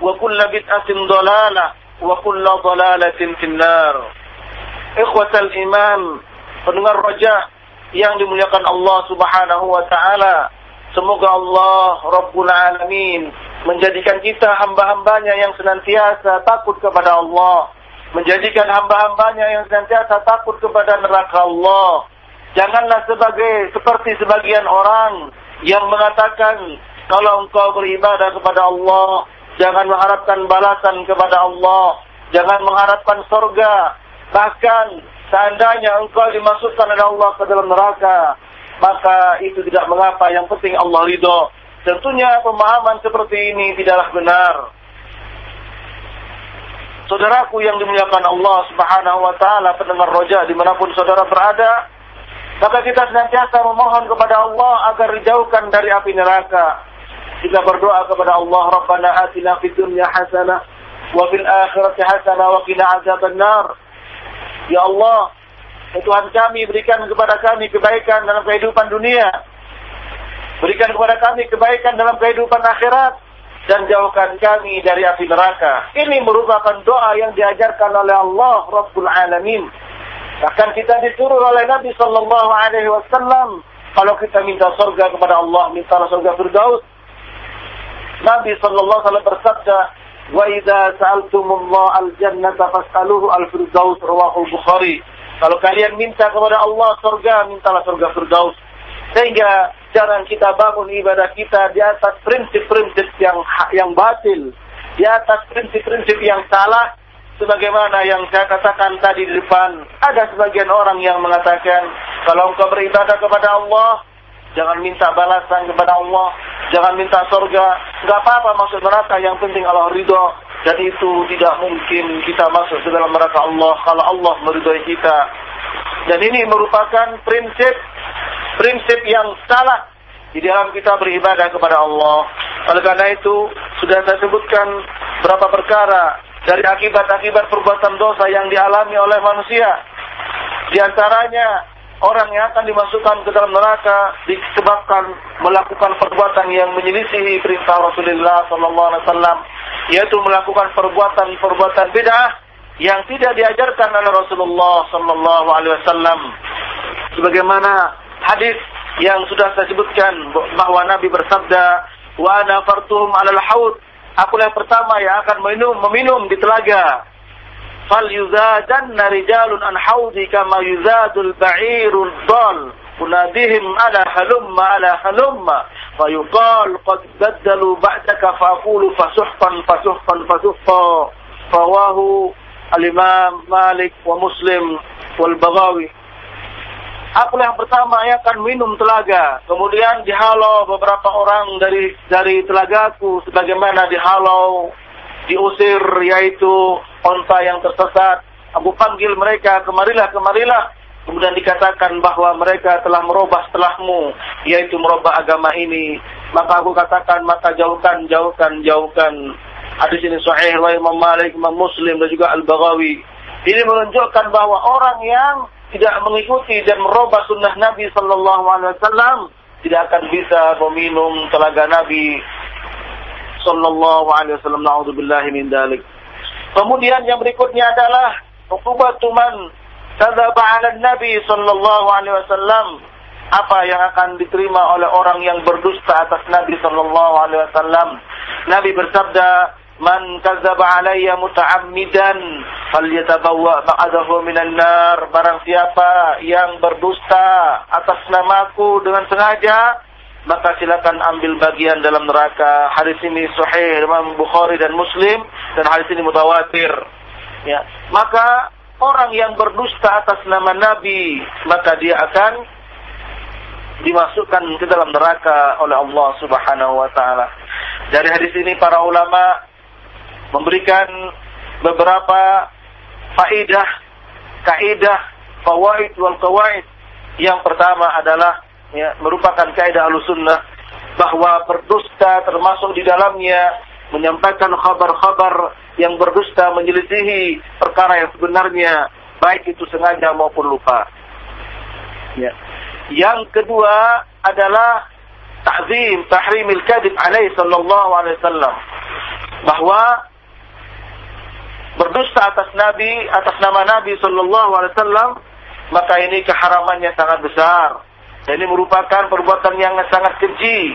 وكل بدعة ضلالة وكل ضلالة في النار إخوة الإيمان pendengar roja yang dimuliakan Allah Subhanahu wa taala semoga Allah Rabbul Alamin menjadikan kita hamba-hambanya yang senantiasa takut kepada Allah menjadikan hamba-hambanya yang senantiasa takut kepada neraka Allah janganlah sebagai seperti sebagian orang yang mengatakan kalau engkau beribadah kepada Allah jangan mengharapkan balasan kepada Allah jangan mengharapkan surga bahkan seandainya engkau dimasukkan oleh Allah ke dalam neraka, maka itu tidak mengapa, yang penting Allah ridho. Tentunya pemahaman seperti ini tidaklah benar. Saudaraku yang dimuliakan Allah Subhanahu wa taala pendengar roja di mana pun saudara berada, maka kita senantiasa memohon kepada Allah agar dijauhkan dari api neraka. Kita berdoa kepada Allah, Rabbana atina fid dunya hasanah wa fil akhirati hasanah wa qina azabannar. Ya Allah, ya Tuhan kami berikan kepada kami kebaikan dalam kehidupan dunia. Berikan kepada kami kebaikan dalam kehidupan akhirat. Dan jauhkan kami dari api neraka. Ini merupakan doa yang diajarkan oleh Allah Rabbul Alamin. Bahkan kita disuruh oleh Nabi Sallallahu Alaihi Wasallam. Kalau kita minta surga kepada Allah, minta surga Firdaus. Nabi sallallahu alaihi wasallam bersabda, "Wa idza sa'altumullah al-jannata fas'aluhu al-firdaus," rawahu Bukhari. Kalau kalian minta kepada Allah surga, mintalah surga Firdaus. Sehingga jarang kita bangun ibadah kita di atas prinsip-prinsip yang yang batil, di atas prinsip-prinsip yang salah sebagaimana yang saya katakan tadi di depan, ada sebagian orang yang mengatakan, kalau engkau beribadah kepada Allah, jangan minta balasan kepada Allah, jangan minta surga, nggak apa-apa masuk neraka, yang penting Allah ridho. Dan itu tidak mungkin kita masuk ke dalam neraka Allah kalau Allah meridhoi kita. Dan ini merupakan prinsip prinsip yang salah di dalam kita beribadah kepada Allah. Oleh karena itu, sudah saya sebutkan berapa perkara dari akibat-akibat perbuatan dosa yang dialami oleh manusia. Di antaranya orang yang akan dimasukkan ke dalam neraka disebabkan melakukan perbuatan yang menyelisihi perintah Rasulullah SAW, yaitu melakukan perbuatan-perbuatan bid'ah yang tidak diajarkan oleh Rasulullah SAW. Sebagaimana hadis yang sudah saya sebutkan bahwa Nabi bersabda, "Wa ana 'alal haud." Aku yang pertama yang akan minum meminum di telaga. Fal yuzadanna rijalun an haudi kama yuzadul ba'irul dal. Unadihim ala halumma ala halumma. Fayuqal qad baddalu ba'daka fa'aqulu fasuhfan fasuhfan fasuhfa. Rawahu al-Imam Malik wa Muslim wal Baghawi. Aku yang pertama yang akan minum telaga. Kemudian dihalau beberapa orang dari dari telagaku sebagaimana dihalau diusir yaitu onta yang tersesat. Aku panggil mereka kemarilah kemarilah. Kemudian dikatakan bahwa mereka telah merubah setelahmu, yaitu merubah agama ini. Maka aku katakan, maka jauhkan, jauhkan, jauhkan. Hadis ini sahih wa Imam Malik, Imam Muslim dan juga Al-Baghawi. Ini menunjukkan bahwa orang yang tidak mengikuti dan merubah sunnah Nabi Sallallahu Alaihi Wasallam tidak akan bisa meminum telaga Nabi Sallallahu Alaihi Wasallam. Kemudian yang berikutnya adalah ukubatu man kadzaba 'ala Nabi sallallahu alaihi wasallam. Apa yang akan diterima oleh orang yang berdusta atas Nabi sallallahu alaihi wasallam? Nabi bersabda, "Man kadzaba 'alayya muta'ammidan falyatabawwa maq'adahu minan nar." Barang siapa yang berdusta atas namaku dengan sengaja, maka silakan ambil bagian dalam neraka. Hadis ini sahih Imam Bukhari dan Muslim dan hadis ini mutawatir. Ya, maka orang yang berdusta atas nama Nabi, maka dia akan dimasukkan ke dalam neraka oleh Allah Subhanahu wa taala. Dari hadis ini para ulama memberikan beberapa faidah, kaidah, fawaid wal qawaid. Yang pertama adalah ya, merupakan kaidah Ahlussunnah bahwa berdusta termasuk di dalamnya menyampaikan kabar-kabar yang berdusta menyelisihi perkara yang sebenarnya baik itu sengaja maupun lupa. Ya. Yang kedua adalah ta'zim tahrimil kadhib alaihi sallallahu alaihi wasallam bahwa berdusta atas nabi atas nama nabi sallallahu alaihi wasallam maka ini keharamannya sangat besar. Dan ini merupakan perbuatan yang sangat keji.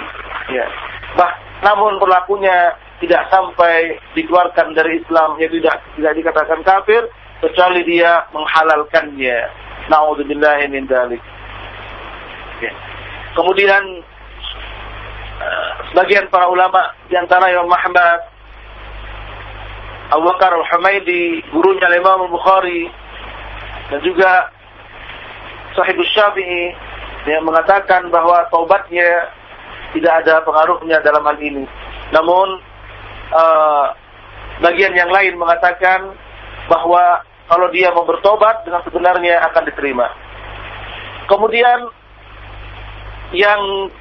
Ya. Bah, namun berlakunya tidak sampai dikeluarkan dari Islam, ya tidak tidak dikatakan kafir kecuali dia menghalalkannya. Nauzubillahi min dzalik. Ya. Kemudian uh, sebagian para ulama di antara Imam Muhammad Abu Bakar Al-Humaidi, gurunya Imam Al-Bukhari dan juga Sahih Syafi'i yang mengatakan bahwa taubatnya tidak ada pengaruhnya dalam hal ini. Namun uh, bagian yang lain mengatakan bahwa kalau dia mau bertobat dengan sebenarnya akan diterima. Kemudian yang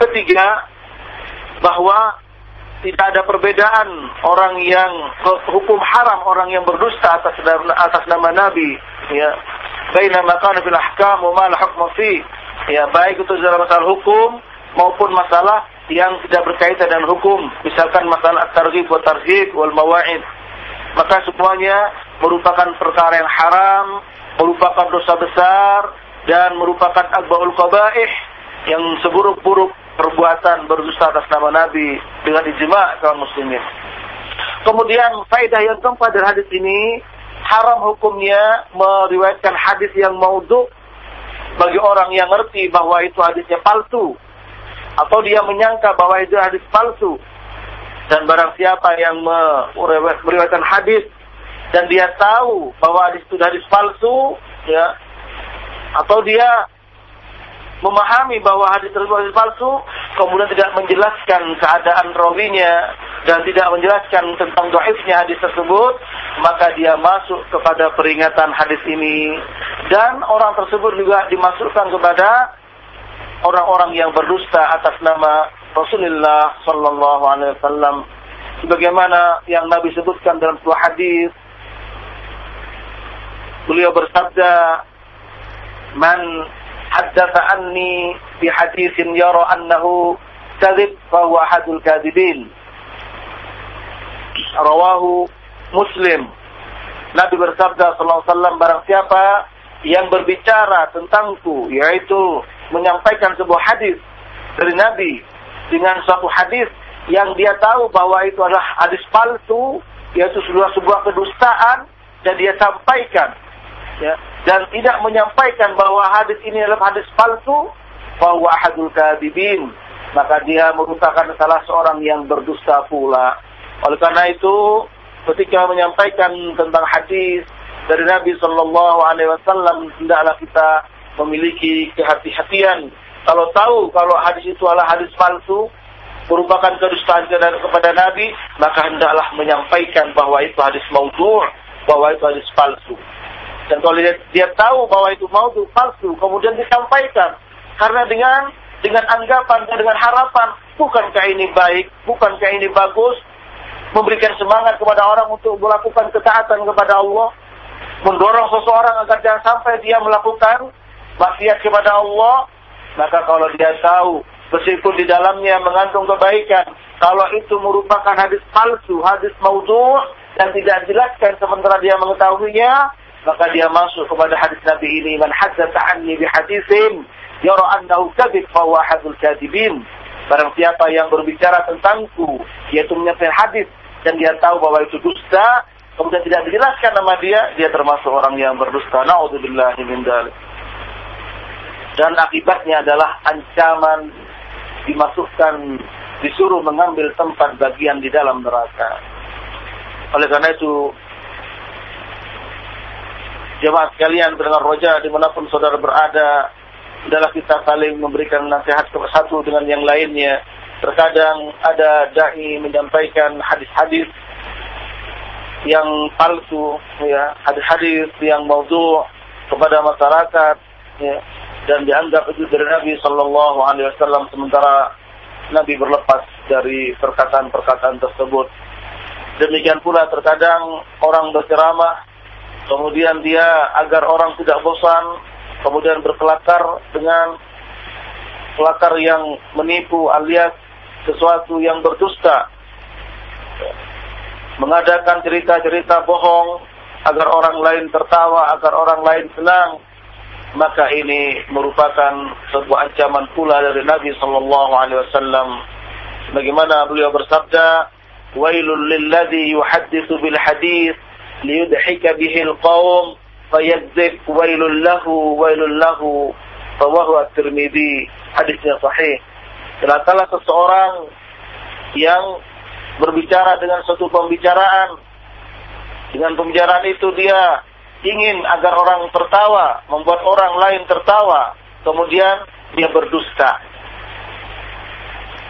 ketiga bahwa tidak ada perbedaan orang yang hukum haram orang yang berdusta atas atas nama Nabi ya bainama kana fil ahkam wa ma ya baik itu dalam masalah hukum maupun masalah yang tidak berkaitan dengan hukum, misalkan masalah targhib wa tarhib wal mawa'id. Maka semuanya merupakan perkara yang haram, merupakan dosa besar dan merupakan akbaul qabaih yang seburuk-buruk perbuatan berdusta atas nama Nabi dengan ijma kaum muslimin. Kemudian faedah yang keempat dari hadis ini haram hukumnya meriwayatkan hadis yang maudhu bagi orang yang ngerti bahwa itu hadisnya palsu atau dia menyangka bahwa itu hadis palsu dan barang siapa yang meriwayatkan hadis dan dia tahu bahwa hadis itu hadis palsu ya atau dia memahami bahwa hadis tersebut hadis palsu kemudian tidak menjelaskan keadaan rawinya dan tidak menjelaskan tentang doifnya hadis tersebut maka dia masuk kepada peringatan hadis ini. Dan orang tersebut juga dimasukkan kepada orang-orang yang berdusta atas nama Rasulullah sallallahu alaihi wasallam. Sebagaimana yang Nabi sebutkan dalam sebuah hadis beliau bersabda man haddatha anni bi haditsin yara annahu kadhib fa huwa ahadul kadhibin. Rawahu muslim. Nabi bersabda sallallahu alaihi wasallam barang siapa yang berbicara tentangku yaitu menyampaikan sebuah hadis dari Nabi dengan suatu hadis yang dia tahu bahwa itu adalah hadis palsu, yaitu sebuah sebuah kedustaan dan dia sampaikan. Ya. Dan tidak menyampaikan bahwa hadis ini adalah hadis palsu bahwa ahadul kadibin. Maka dia merupakan salah seorang yang berdusta pula. Oleh karena itu ketika menyampaikan tentang hadis dari Nabi Shallallahu Alaihi Wasallam hendaklah kita memiliki kehati-hatian. Kalau tahu kalau hadis itu adalah hadis palsu, merupakan kedustaan kepada Nabi, maka hendaklah menyampaikan bahwa itu hadis maudhu', bahwa itu hadis palsu. Dan kalau dia, dia tahu bahwa itu maudhu' palsu, kemudian disampaikan, karena dengan dengan anggapan dan dengan harapan, bukankah ini baik, bukankah ini bagus, memberikan semangat kepada orang untuk melakukan ketaatan kepada Allah, mendorong seseorang agar jangan sampai dia melakukan maksiat kepada Allah, maka kalau dia tahu meskipun di dalamnya mengandung kebaikan, kalau itu merupakan hadis palsu, hadis maudhu dan tidak jelaskan sementara dia mengetahuinya, maka dia masuk kepada hadis Nabi ini man haddatsa anni bi hadisin yara annahu kadhib fa huwa hadul kadibin. Barang siapa yang berbicara tentangku, yaitu menyampaikan hadis dan dia tahu bahwa itu dusta, kemudian tidak dijelaskan nama dia, dia termasuk orang yang berdusta. Nauzubillahi. Dan akibatnya adalah ancaman dimasukkan disuruh mengambil tempat bagian di dalam neraka. Oleh karena itu jemaah sekalian pendengar roja di mana pun saudara berada adalah kita saling memberikan nasihat satu dengan yang lainnya. Terkadang ada dai menyampaikan hadis-hadis yang palsu, ya, hadis-hadis yang maudhu kepada masyarakat, ya, dan dianggap itu dari Nabi Shallallahu Alaihi Wasallam sementara Nabi berlepas dari perkataan-perkataan tersebut. Demikian pula terkadang orang berceramah, kemudian dia agar orang tidak bosan kemudian berkelakar dengan kelakar yang menipu alias sesuatu yang berdusta. Mengadakan cerita-cerita bohong agar orang lain tertawa, agar orang lain senang, maka ini merupakan sebuah ancaman pula dari Nabi sallallahu alaihi wasallam. Bagaimana beliau bersabda, "Wailul lilladzi yuhadditsu bil hadis liyudhika bihi al-qaum fayadzib wailul lahu wailul lahu. Rawahu at-Tirmidzi hadisnya sahih celakalah seseorang yang berbicara dengan suatu pembicaraan. Dengan pembicaraan itu dia ingin agar orang tertawa membuat orang lain tertawa. Kemudian dia berdusta.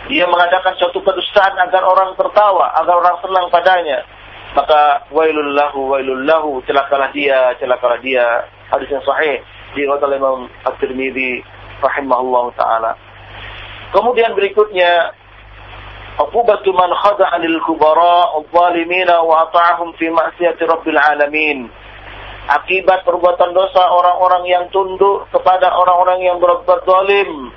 Dia mengadakan suatu kedustaan agar orang tertawa agar orang senang padanya. Maka wailul lahu wailul lahu. Celakalah dia celakalah dia. Hadis yang sahih di oleh Imam At-Tirmidzi rahimahullah taala kemudian berikutnya uqubatu man khada'a lil kubara adh-dhalimina wa ata'ahum fi ma'siyati rabbil alamin. Akibat perbuatan dosa orang-orang yang tunduk kepada orang-orang yang berbuat zalim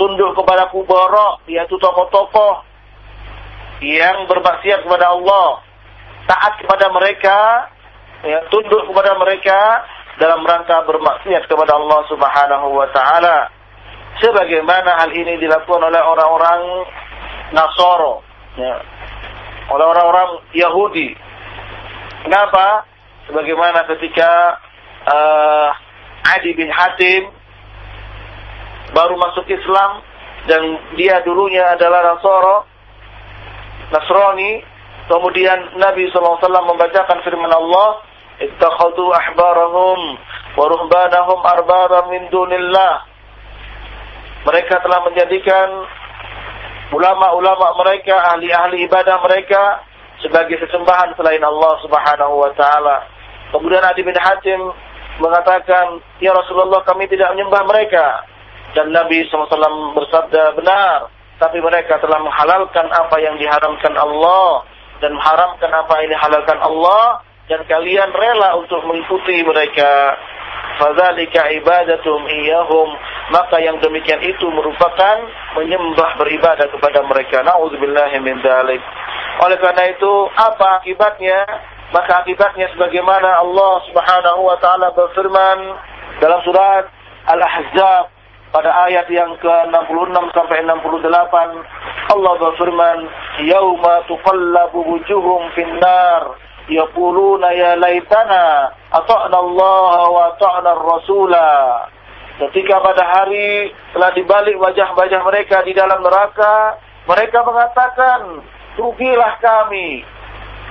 tunduk kepada kubara yaitu tokoh-tokoh yang bermaksiat kepada Allah. Taat kepada mereka, ya, tunduk kepada mereka dalam rangka bermaksiat kepada Allah Subhanahu wa taala. Sebagaimana hal ini dilakukan oleh orang-orang Nasoro, ya, oleh orang-orang Yahudi. Kenapa? Sebagaimana ketika uh, Adi bin Hatim baru masuk Islam dan dia dulunya adalah Nasoro, Nasrani, Kemudian Nabi SAW membacakan firman Allah, "Ittakhadhu ahbarahum wa ruhbanahum arbaba min dunillah." Mereka telah menjadikan ulama-ulama mereka, ahli-ahli ibadah mereka sebagai sesembahan selain Allah Subhanahu wa taala. Kemudian Adi bin Hatim mengatakan, "Ya Rasulullah, kami tidak menyembah mereka." Dan Nabi SAW bersabda, "Benar, tapi mereka telah menghalalkan apa yang diharamkan Allah dan mengharamkan apa yang dihalalkan Allah dan kalian rela untuk mengikuti mereka. Fadzalika ibadatum iyahum maka yang demikian itu merupakan menyembah beribadah kepada mereka. Naudzubillahi min dzalik. Oleh karena itu apa akibatnya? Maka akibatnya sebagaimana Allah Subhanahu wa taala berfirman dalam surat Al-Ahzab pada ayat yang ke-66 sampai 68 Allah berfirman yauma tuqallabu wujuhum finnar yaquluna ya laitana ata'na Allah wa ata'na rasula. Ketika pada hari telah dibalik wajah-wajah mereka di dalam neraka mereka mengatakan rugilah kami.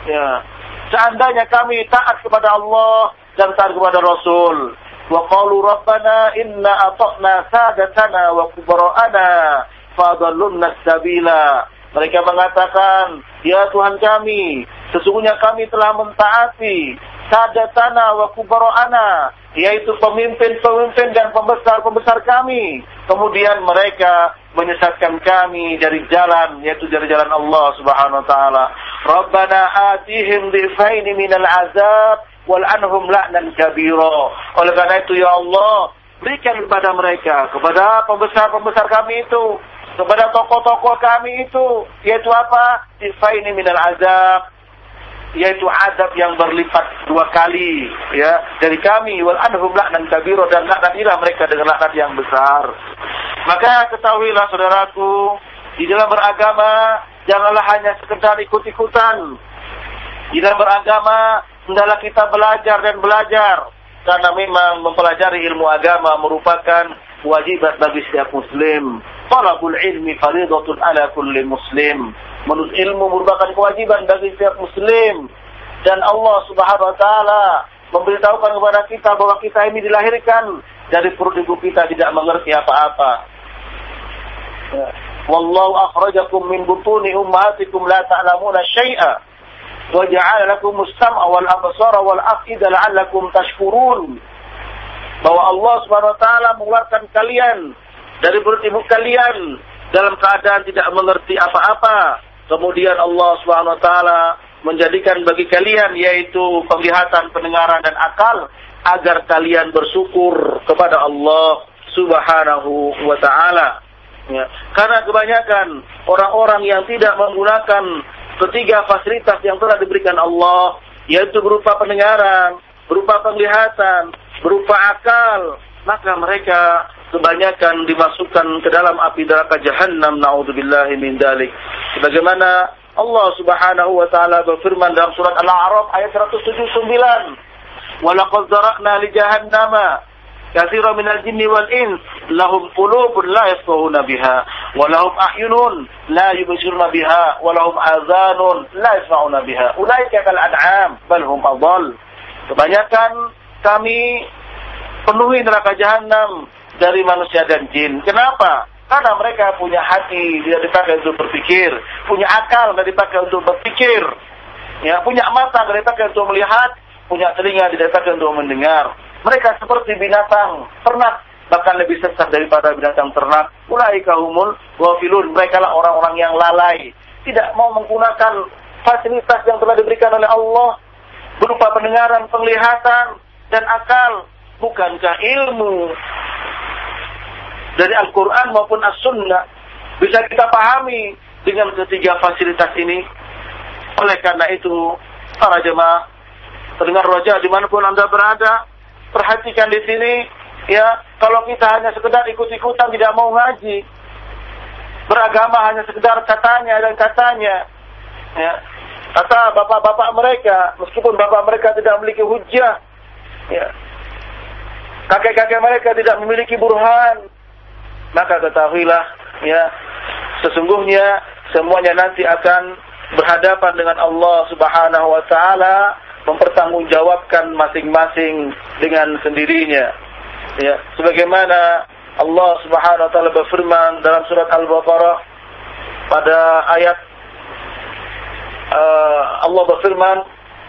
Ya. Seandainya kami taat kepada Allah dan taat kepada Rasul. Wa qalu rabbana inna ata'na sadatana wa kubara'ana fadallunna sabila. Mereka mengatakan ya Tuhan kami sesungguhnya kami telah mentaati sadatana wa kubaro'ana, yaitu pemimpin-pemimpin dan pembesar-pembesar kami. Kemudian mereka menyesatkan kami dari jalan, yaitu dari jalan Allah subhanahu wa ta'ala. Rabbana atihim difaini minal azab, wal anhum la'nan kabira. Oleh karena itu ya Allah, berikan kepada mereka, kepada pembesar-pembesar kami itu, kepada tokoh-tokoh kami itu, yaitu apa? Sifaini minal azab, yaitu azab yang berlipat dua kali ya. Dari kami wal anhum laknan kabiro dan laknatilah mereka dengan laknat yang besar. Maka ketahuilah saudaraku di dalam beragama janganlah hanya sekedar ikut-ikutan. Di dalam beragama hendaklah kita belajar dan belajar. Karena memang mempelajari ilmu agama merupakan wajibat bagi setiap muslim talabul ilmi faridatun ala kulli muslim Menurut ilmu merupakan kewajiban bagi setiap muslim. Dan Allah subhanahu wa ta'ala memberitahukan kepada kita bahwa kita ini dilahirkan dari perut ibu kita tidak mengerti apa-apa. Ya. Wallahu akhrajakum min butuni ummahatikum la ta'lamuna syai'a wa ja'ala lakum as-sam'a wal absara wal af'ida la'allakum tashkurun. Bahwa Allah Subhanahu wa taala mengeluarkan kalian dari perut ibu kalian dalam keadaan tidak mengerti apa-apa Kemudian Allah Subhanahu wa taala menjadikan bagi kalian yaitu penglihatan, pendengaran dan akal agar kalian bersyukur kepada Allah Subhanahu wa taala. Ya. Karena kebanyakan orang-orang yang tidak menggunakan ketiga fasilitas yang telah diberikan Allah, yaitu berupa pendengaran, berupa penglihatan, berupa akal, maka mereka kebanyakan dimasukkan ke dalam api neraka jahanam naudzubillahi min dalik. Sebagaimana Allah Subhanahu wa taala berfirman dalam surat Al-A'raf ayat 179 walaqad zara'na li jahannama katsiran minal jinni wal ins. Lahum qulubun la yafqahuna biha wa lahum a'yunun la yubsiruna biha wa lahum adhanun la yasma'una biha. Ulaika kal an'am bal hum adall. Kebanyakan kami penuhi neraka jahanam dari manusia dan jin. Kenapa? Karena mereka punya hati, tidak dipakai untuk berpikir. Punya akal, tidak dipakai untuk berpikir. Ya, punya mata, tidak dipakai untuk melihat. Punya telinga, tidak dipakai untuk mendengar. Mereka seperti binatang ternak, bahkan lebih sesat daripada binatang ternak. Ulai kahumul wafilun. Mereka lah orang-orang yang lalai. Tidak mau menggunakan fasilitas yang telah diberikan oleh Allah. Berupa pendengaran, penglihatan, dan akal. Bukankah ilmu dari Al-Quran maupun As-Sunnah bisa kita pahami dengan ketiga fasilitas ini. Oleh karena itu, para jemaah, terdengar roja di mana pun anda berada, perhatikan di sini, ya, kalau kita hanya sekedar ikut-ikutan tidak mau ngaji, beragama hanya sekedar katanya dan katanya, ya, kata bapak-bapak mereka, meskipun bapak mereka tidak memiliki hujah, ya, kakek-kakek mereka tidak memiliki burhan, maka ketahuilah ya sesungguhnya semuanya nanti akan berhadapan dengan Allah Subhanahu wa taala mempertanggungjawabkan masing-masing dengan sendirinya. Ya sebagaimana Allah Subhanahu wa taala berfirman dalam surat Al-Baqarah pada ayat uh, Allah berfirman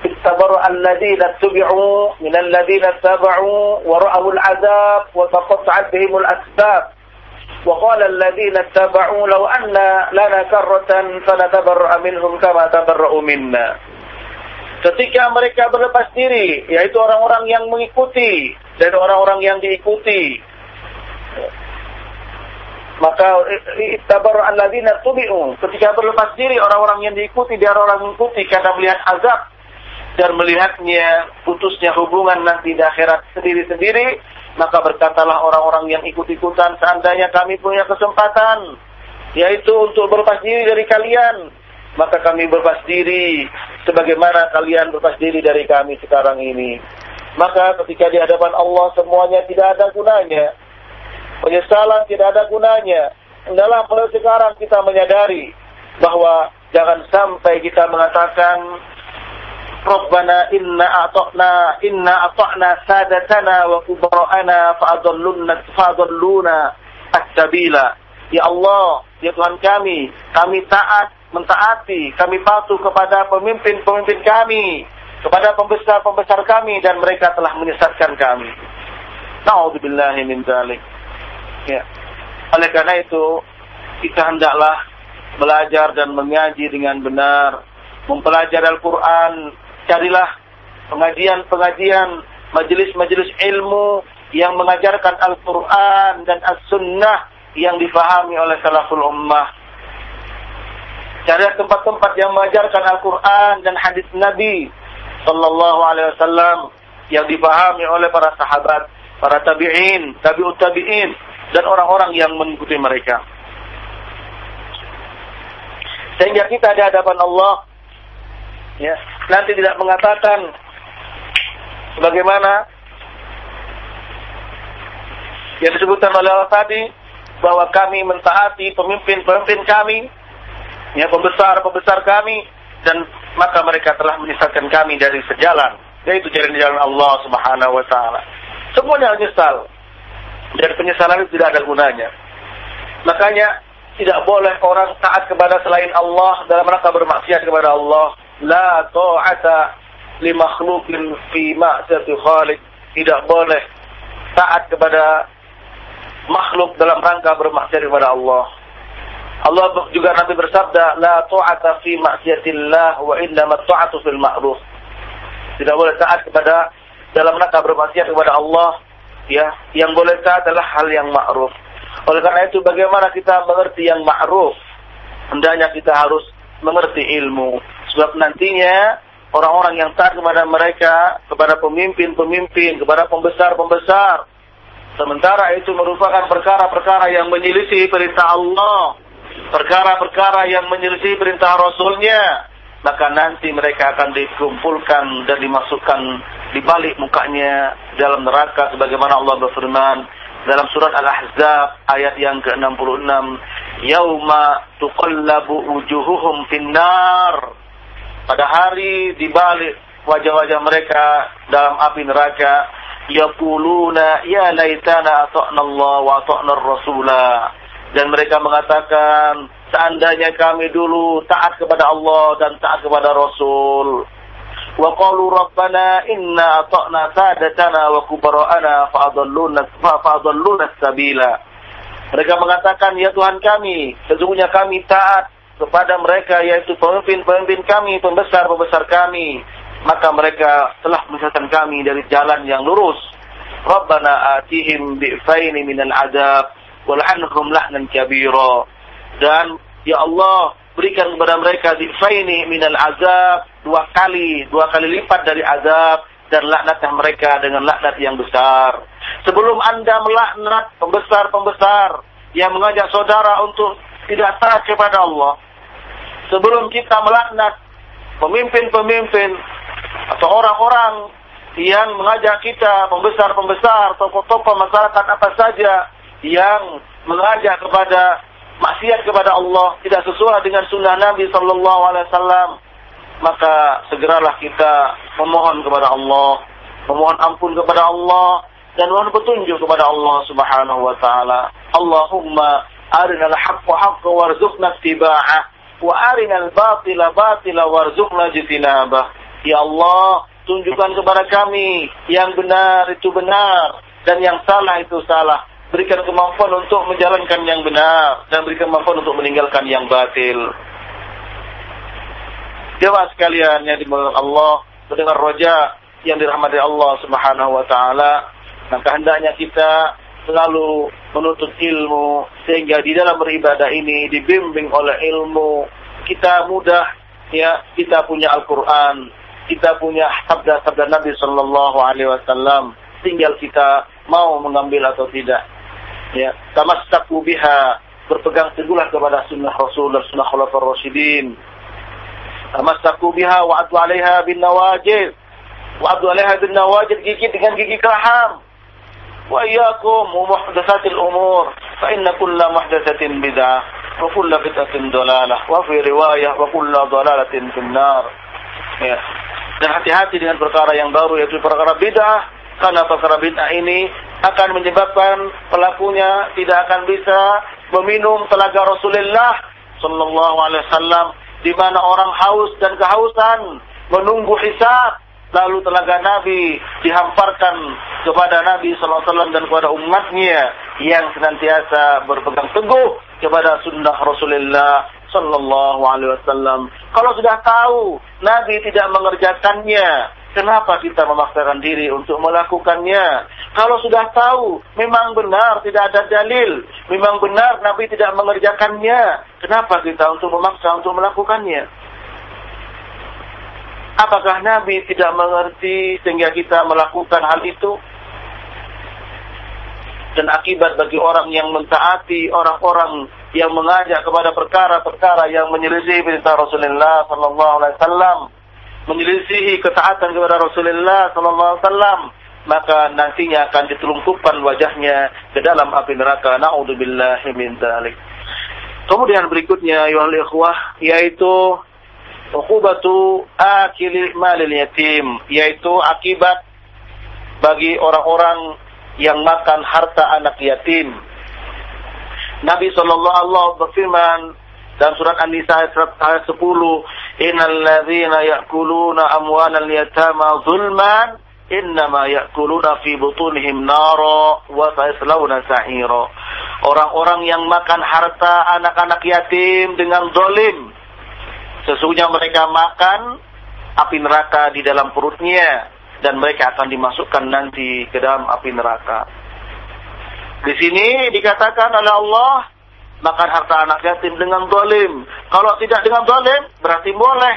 اتبرأ الذين اتبعوا من الذين اتبعوا ورأوا العذاب وتقطعت بهم الأسباب وقال الذين اتبعوا لو أن لنا كرة فنتبرأ منهم كما تبرأوا منا Ketika mereka berlepas diri, yaitu orang-orang yang mengikuti dan orang-orang yang diikuti, maka tabar alladzina tubi'u ketika berlepas diri orang-orang yang diikuti dan orang yang mengikuti karena melihat azab dan melihatnya putusnya hubungan nanti di akhirat sendiri-sendiri maka berkatalah orang-orang yang ikut-ikutan, seandainya kami punya kesempatan, yaitu untuk berlepas diri dari kalian, maka kami berlepas diri sebagaimana kalian berlepas diri dari kami sekarang ini. Maka ketika di hadapan Allah semuanya tidak ada gunanya. Penyesalan tidak ada gunanya. Dalam mulai sekarang kita menyadari bahwa jangan sampai kita mengatakan Inna a'ta'na inna ata'na sadatana wa kubara'ana fa'adalluna fa'adalluna as-sabila. Ya Allah, ya Tuhan kami, kami taat, mentaati, kami patuh kepada pemimpin-pemimpin kami, kepada pembesar-pembesar kami dan mereka telah menyesatkan kami. Nauzubillahi min dzalik. Ya. Oleh karena itu, kita hendaklah belajar dan mengaji dengan benar, mempelajari Al-Qur'an carilah pengajian-pengajian, majelis-majelis ilmu yang mengajarkan Al-Quran dan As-Sunnah yang difahami oleh salaful ummah. Cari tempat-tempat yang mengajarkan Al-Quran dan hadis Nabi Sallallahu Alaihi Wasallam yang dipahami oleh para sahabat, para tabi'in, tabi'ut tabi'in, dan orang-orang yang mengikuti mereka. Sehingga kita di hadapan Allah ya, nanti tidak mengatakan sebagaimana yang disebutkan oleh Allah tadi bahwa kami mentaati pemimpin-pemimpin kami, ya pembesar-pembesar kami dan maka mereka telah menyesatkan kami dari sejalan, yaitu jalan-jalan Allah Subhanahu wa taala. Semuanya menyesal. Dan penyesalan itu tidak ada gunanya. Makanya tidak boleh orang taat kepada selain Allah dalam rangka bermaksiat kepada Allah. La ta'ata li makhluqin fi ma'siyati khaliq. Tidak boleh taat kepada makhluk dalam rangka bermaksiat kepada Allah. Allah juga nanti bersabda, La tu'ata fi maksiatillah wa innama tu'atu fil ma'ruf. Tidak boleh taat kepada dalam rangka bermaksiat kepada Allah, ya. Yang boleh taat adalah hal yang ma'ruf. Oleh karena itu bagaimana kita mengerti yang ma'ruf? Hendaknya kita harus mengerti ilmu. Sebab nantinya orang-orang yang taat kepada mereka, kepada pemimpin-pemimpin, kepada pembesar-pembesar, Sementara itu merupakan perkara-perkara yang menyelisih perintah Allah. Perkara-perkara yang menyelisih perintah Rasulnya. Maka nanti mereka akan dikumpulkan dan dimasukkan di balik mukanya dalam neraka. Sebagaimana Allah berfirman dalam surat Al-Ahzab ayat yang ke-66. Yauma tuqallabu wujuhuhum finnar. Pada hari di balik wajah-wajah mereka dalam api neraka yaquluna ya laitana ata'na Allah wa ata'na rasula dan mereka mengatakan seandainya kami dulu taat kepada Allah dan taat kepada Rasul. Wa qalu rabbana inna ata'na sadatana wa kubara'ana fa'adalluna fa'adalluna sabila. Mereka mengatakan ya Tuhan kami sesungguhnya kami taat kepada mereka yaitu pemimpin-pemimpin kami pembesar-pembesar kami maka mereka telah menyesatkan kami dari jalan yang lurus. Rabbana atihim bi'faini minal adab wal'anhum lahnan kabira. Dan ya Allah berikan kepada mereka bi'faini minal azab dua kali, dua kali lipat dari azab dan laknatlah mereka dengan laknat yang besar. Sebelum Anda melaknat pembesar-pembesar yang mengajak saudara untuk tidak taat kepada Allah, sebelum kita melaknat pemimpin-pemimpin atau orang-orang yang mengajak kita, pembesar-pembesar, tokoh-tokoh masyarakat apa saja yang mengajak kepada maksiat kepada Allah tidak sesuai dengan sunnah Nabi Sallallahu Alaihi Wasallam, maka segeralah kita memohon kepada Allah, memohon ampun kepada Allah dan mohon petunjuk kepada Allah Subhanahu Wa Taala. Allahumma arinal haqqa haqqa warzuqna tiba'ah wa arinal batila batila warzuqna jitinabah. Ya Allah, tunjukkan kepada kami yang benar itu benar dan yang salah itu salah. Berikan kemampuan untuk menjalankan yang benar dan berikan kemampuan untuk meninggalkan yang batil. Jemaah sekalian yang dimuliakan Allah, mendengar roja yang dirahmati Allah Subhanahu wa taala, maka hendaknya kita selalu menuntut ilmu sehingga di dalam beribadah ini dibimbing oleh ilmu kita mudah ya kita punya Al-Qur'an kita punya sabda-sabda Nabi Shallallahu Alaihi Wasallam. Tinggal kita mau mengambil atau tidak. Ya, tamassaku biha berpegang teguhlah kepada sunnah Rasul dan sunnah Khulafaur Rasyidin. Tamassaku biha wa adu 'alaiha bin nawajid. Wa adu 'alaiha bin nawajid gigi dengan gigi keraham. Inna kulla muhdatsatin bid'ah wa kulla bid'atin dalalah wa fi riwayah wa kulla dalalatin finnar. Ya. Dan hati-hati dengan perkara yang baru yaitu perkara bid'ah karena perkara bid'ah ini akan menyebabkan pelakunya tidak akan bisa meminum telaga Rasulullah sallallahu alaihi wasallam di mana orang haus dan kehausan menunggu hisab lalu telaga Nabi dihamparkan kepada Nabi wasallam dan kepada umatnya yang senantiasa berpegang teguh kepada sunnah Rasulullah Sallallahu Alaihi Wasallam. Kalau sudah tahu Nabi tidak mengerjakannya, Kenapa kita memaksakan diri untuk melakukannya? Kalau sudah tahu, memang benar tidak ada dalil. Memang benar Nabi tidak mengerjakannya. Kenapa kita untuk memaksa untuk melakukannya? Apakah Nabi tidak mengerti sehingga kita melakukan hal itu? Dan akibat bagi orang yang mentaati, orang-orang yang mengajak kepada perkara-perkara yang menyelisih perintah Rasulullah sallallahu alaihi wasallam menyelisihi ketaatan kepada Rasulullah sallallahu alaihi wasallam maka nantinya akan ditelungkupkan wajahnya ke dalam api neraka naudzubillahi min kemudian berikutnya ya ikhwah yaitu uqubatu akili malil yatim yaitu akibat bagi orang-orang yang makan harta anak yatim. Nabi wasallam berfirman dalam surat An-Nisa ayat 10 innal ladzina ya'kuluna amwalal yatama zulman innama ya'kuluna fi butunihim nara wa sayaslawna sa'ira. Orang-orang yang makan harta anak-anak yatim dengan zalim sesungguhnya mereka makan api neraka di dalam perutnya dan mereka akan dimasukkan nanti ke dalam api neraka di sini dikatakan oleh Allah makan harta anak yatim dengan zalim. Kalau tidak dengan zalim berarti boleh.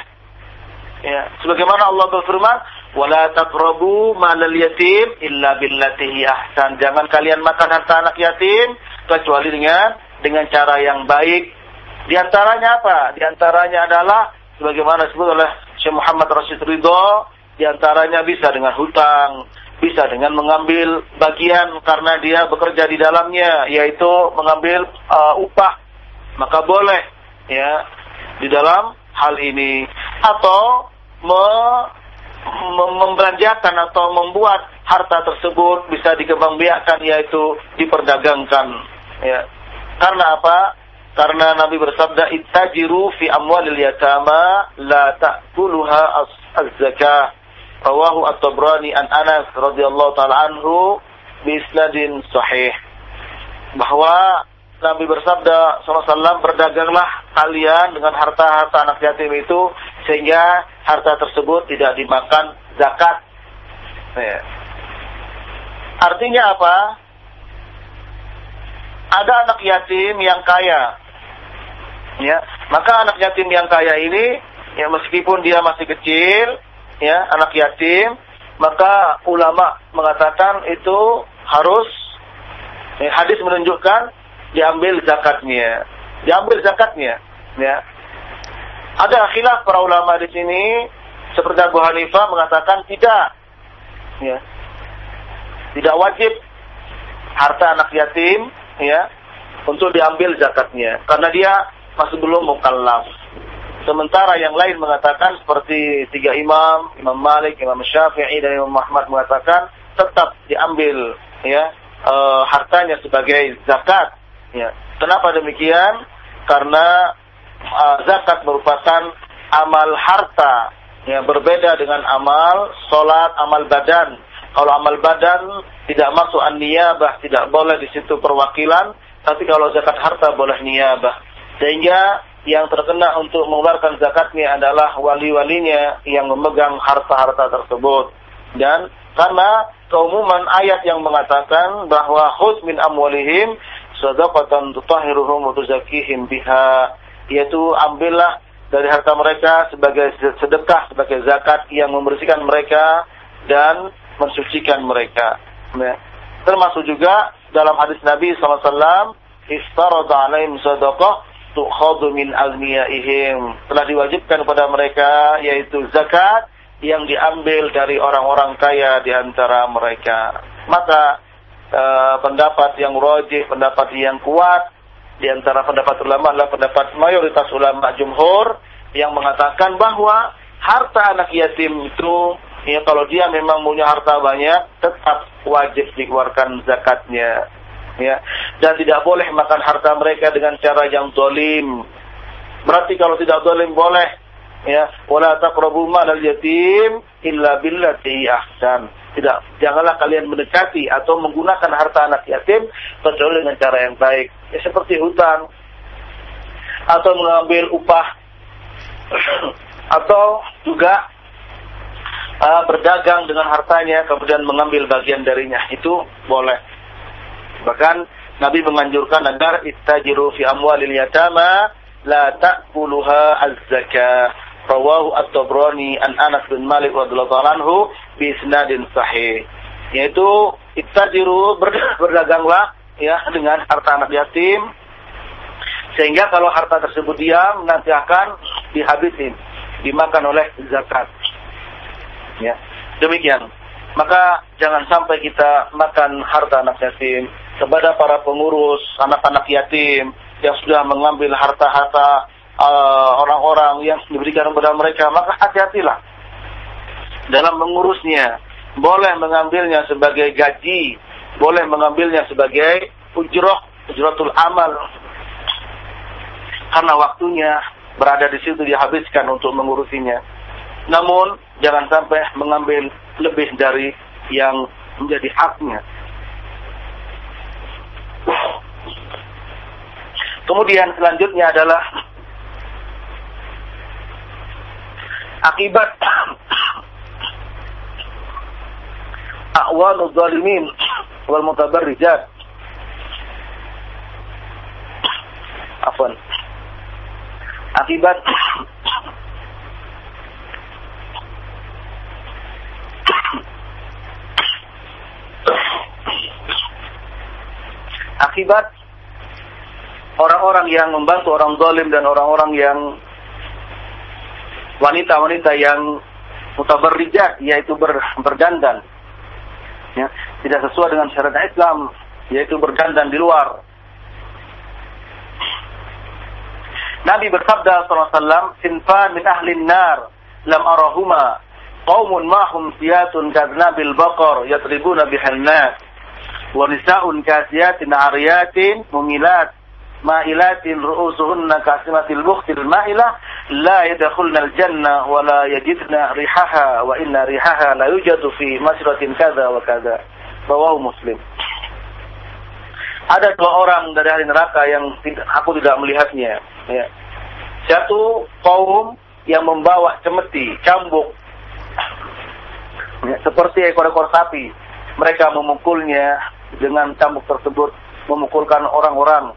Ya, sebagaimana Allah berfirman, "Wala taqrabu malal yatim illa billati ahsan." Jangan kalian makan harta anak yatim kecuali dengan dengan cara yang baik. Di antaranya apa? Di antaranya adalah sebagaimana disebut oleh Syekh Muhammad Rashid Ridho, di antaranya bisa dengan hutang, bisa dengan mengambil bagian karena dia bekerja di dalamnya yaitu mengambil uh, upah. Maka boleh ya di dalam hal ini. Atau me, me, membelanjakan atau membuat harta tersebut bisa dikembangbiakkan yaitu diperdagangkan ya. Karena apa karena Nabi bersabda ittajiru fi amwalil yatama la ta'kuluha az-zakah rawahu at-Tabrani an Anas radhiyallahu taala anhu bi isnadin sahih bahwa Nabi bersabda SAW berdaganglah kalian dengan harta-harta anak yatim itu sehingga harta tersebut tidak dimakan zakat. Ya. Artinya apa? Ada anak yatim yang kaya. Ya, maka anak yatim yang kaya ini ya meskipun dia masih kecil, ya anak yatim maka ulama mengatakan itu harus ya, hadis menunjukkan diambil zakatnya diambil zakatnya ya. Ada khilaf para ulama di sini seperti Abu Hanifah mengatakan tidak ya. Tidak wajib harta anak yatim ya untuk diambil zakatnya. Karena dia masih belum mukallaf Sementara yang lain mengatakan seperti tiga imam, Imam Malik, Imam Syafi'i dan Imam Muhammad mengatakan tetap diambil ya e, hartanya sebagai zakat. Ya. Kenapa demikian? Karena e, zakat merupakan amal harta yang berbeda dengan amal solat, amal badan. Kalau amal badan tidak masuk an-niyabah, tidak boleh di situ perwakilan, tapi kalau zakat harta boleh niyabah. Sehingga yang terkena untuk mengeluarkan zakatnya adalah wali-walinya yang memegang harta-harta tersebut. Dan karena keumuman ayat yang mengatakan bahwa khus min amwalihim sadaqatan tutahhiruhum wa biha yaitu ambillah dari harta mereka sebagai sedekah sebagai zakat yang membersihkan mereka dan mensucikan mereka. Ya. Termasuk juga dalam hadis Nabi SAW, alaihim sadaqah tukhadu min azmiyaihim telah diwajibkan kepada mereka yaitu zakat yang diambil dari orang-orang kaya di antara mereka. Maka uh, pendapat yang rajih pendapat yang kuat di antara pendapat ulama adalah pendapat mayoritas ulama jumhur yang mengatakan bahwa harta anak yatim itu ya kalau dia memang punya harta banyak tetap wajib dikeluarkan zakatnya ya. Dan tidak boleh makan harta mereka dengan cara yang zalim berarti kalau tidak zalim boleh ya. Wala taqrabu malal yatim illa billati ahsan. Tidak janganlah kalian mendekati atau menggunakan harta anak yatim kecuali dengan cara yang baik. Ya seperti hutang atau mengambil upah. Atau juga uh, berdagang dengan hartanya kemudian mengambil bagian darinya. Itu boleh. Bahkan Nabi menganjurkan agar istajiru fi amwalil yatama la ta'kuluha az-zakah. Rawahu At-Tabrani an Anas bin Malik radhiyallahu anhu bi isnadin sahih. Yaitu istajiru berdaganglah ya dengan harta anak yatim sehingga kalau harta tersebut diam nanti akan dihabisin, dimakan oleh zakat. Ya. Demikian. Maka jangan sampai kita makan harta anak yatim kepada para pengurus anak-anak yatim yang sudah mengambil harta-harta uh, orang-orang yang diberikan kepada mereka, maka hati-hatilah dalam mengurusnya. Boleh mengambilnya sebagai gaji, boleh mengambilnya sebagai ujroh, ujrotul amal. Karena waktunya berada di situ dihabiskan untuk mengurusinya. Namun jangan sampai mengambil lebih dari yang menjadi haknya. Kemudian selanjutnya adalah akibat a'wanu zalimin wal mutabarrijat. Akibat akibat orang-orang yang membantu orang zalim dan orang-orang yang wanita-wanita yang mutabarrijat yaitu ber, berdandan. Ya, tidak sesuai dengan syariat Islam yaitu berdandan di luar. Nabi bersabda SAW sinfan min ahlin nar lam arahuma qaumun mahum siyatun kadnabil baqar yatribuna bihal wa nisa'un kasiyatin ariyatin mumilat ma'ilatin ru'usuhunna kasimatil bukhtil ma'ilah la yadkhulna al-jannah wa la yajidna rihaha wa inna rihaha la yujadu fi masratin kadza wa kadza rawahu muslim. Ada dua orang dari ahli neraka yang tidak, aku tidak melihatnya ya. satu kaum yang membawa cemeti cambuk. Ya, seperti ekor-ekor sapi. Mereka memukulnya dengan cambuk tersebut memukulkan orang-orang.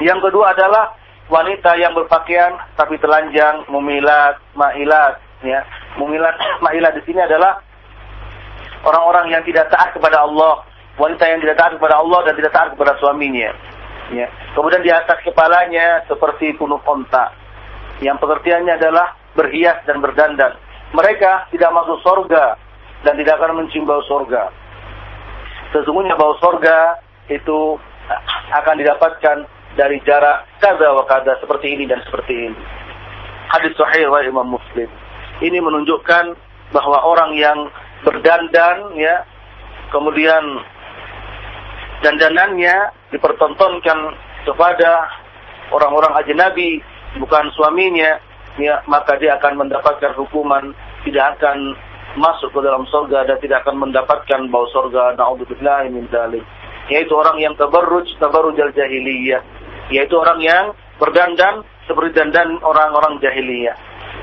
Yang kedua adalah wanita yang berpakaian tapi telanjang, mumilat, mailat, ya. Mumilat, mailat di sini adalah orang-orang yang tidak taat kepada Allah, wanita yang tidak taat kepada Allah dan tidak taat kepada suaminya. Ya. Kemudian di atas kepalanya seperti punuk onta. Yang pengertiannya adalah berhias dan berdandan. Mereka tidak masuk sorga dan tidak akan mencium bau sorga sesungguhnya bau sorga itu akan didapatkan dari jarak kaza wa kaza seperti ini dan seperti ini. Hadis sahih wa Imam Muslim. Ini menunjukkan bahwa orang yang berdandan ya kemudian dandanannya dipertontonkan kepada orang-orang ajnabi bukan suaminya ya maka dia akan mendapatkan hukuman tidak akan masuk ke dalam surga dan tidak akan mendapatkan bau surga. Nauzubillah min dzalik. Yaitu orang yang tabarruj tabarruj al-jahiliyah, yaitu orang yang berdandan seperti dandan orang-orang jahiliyah.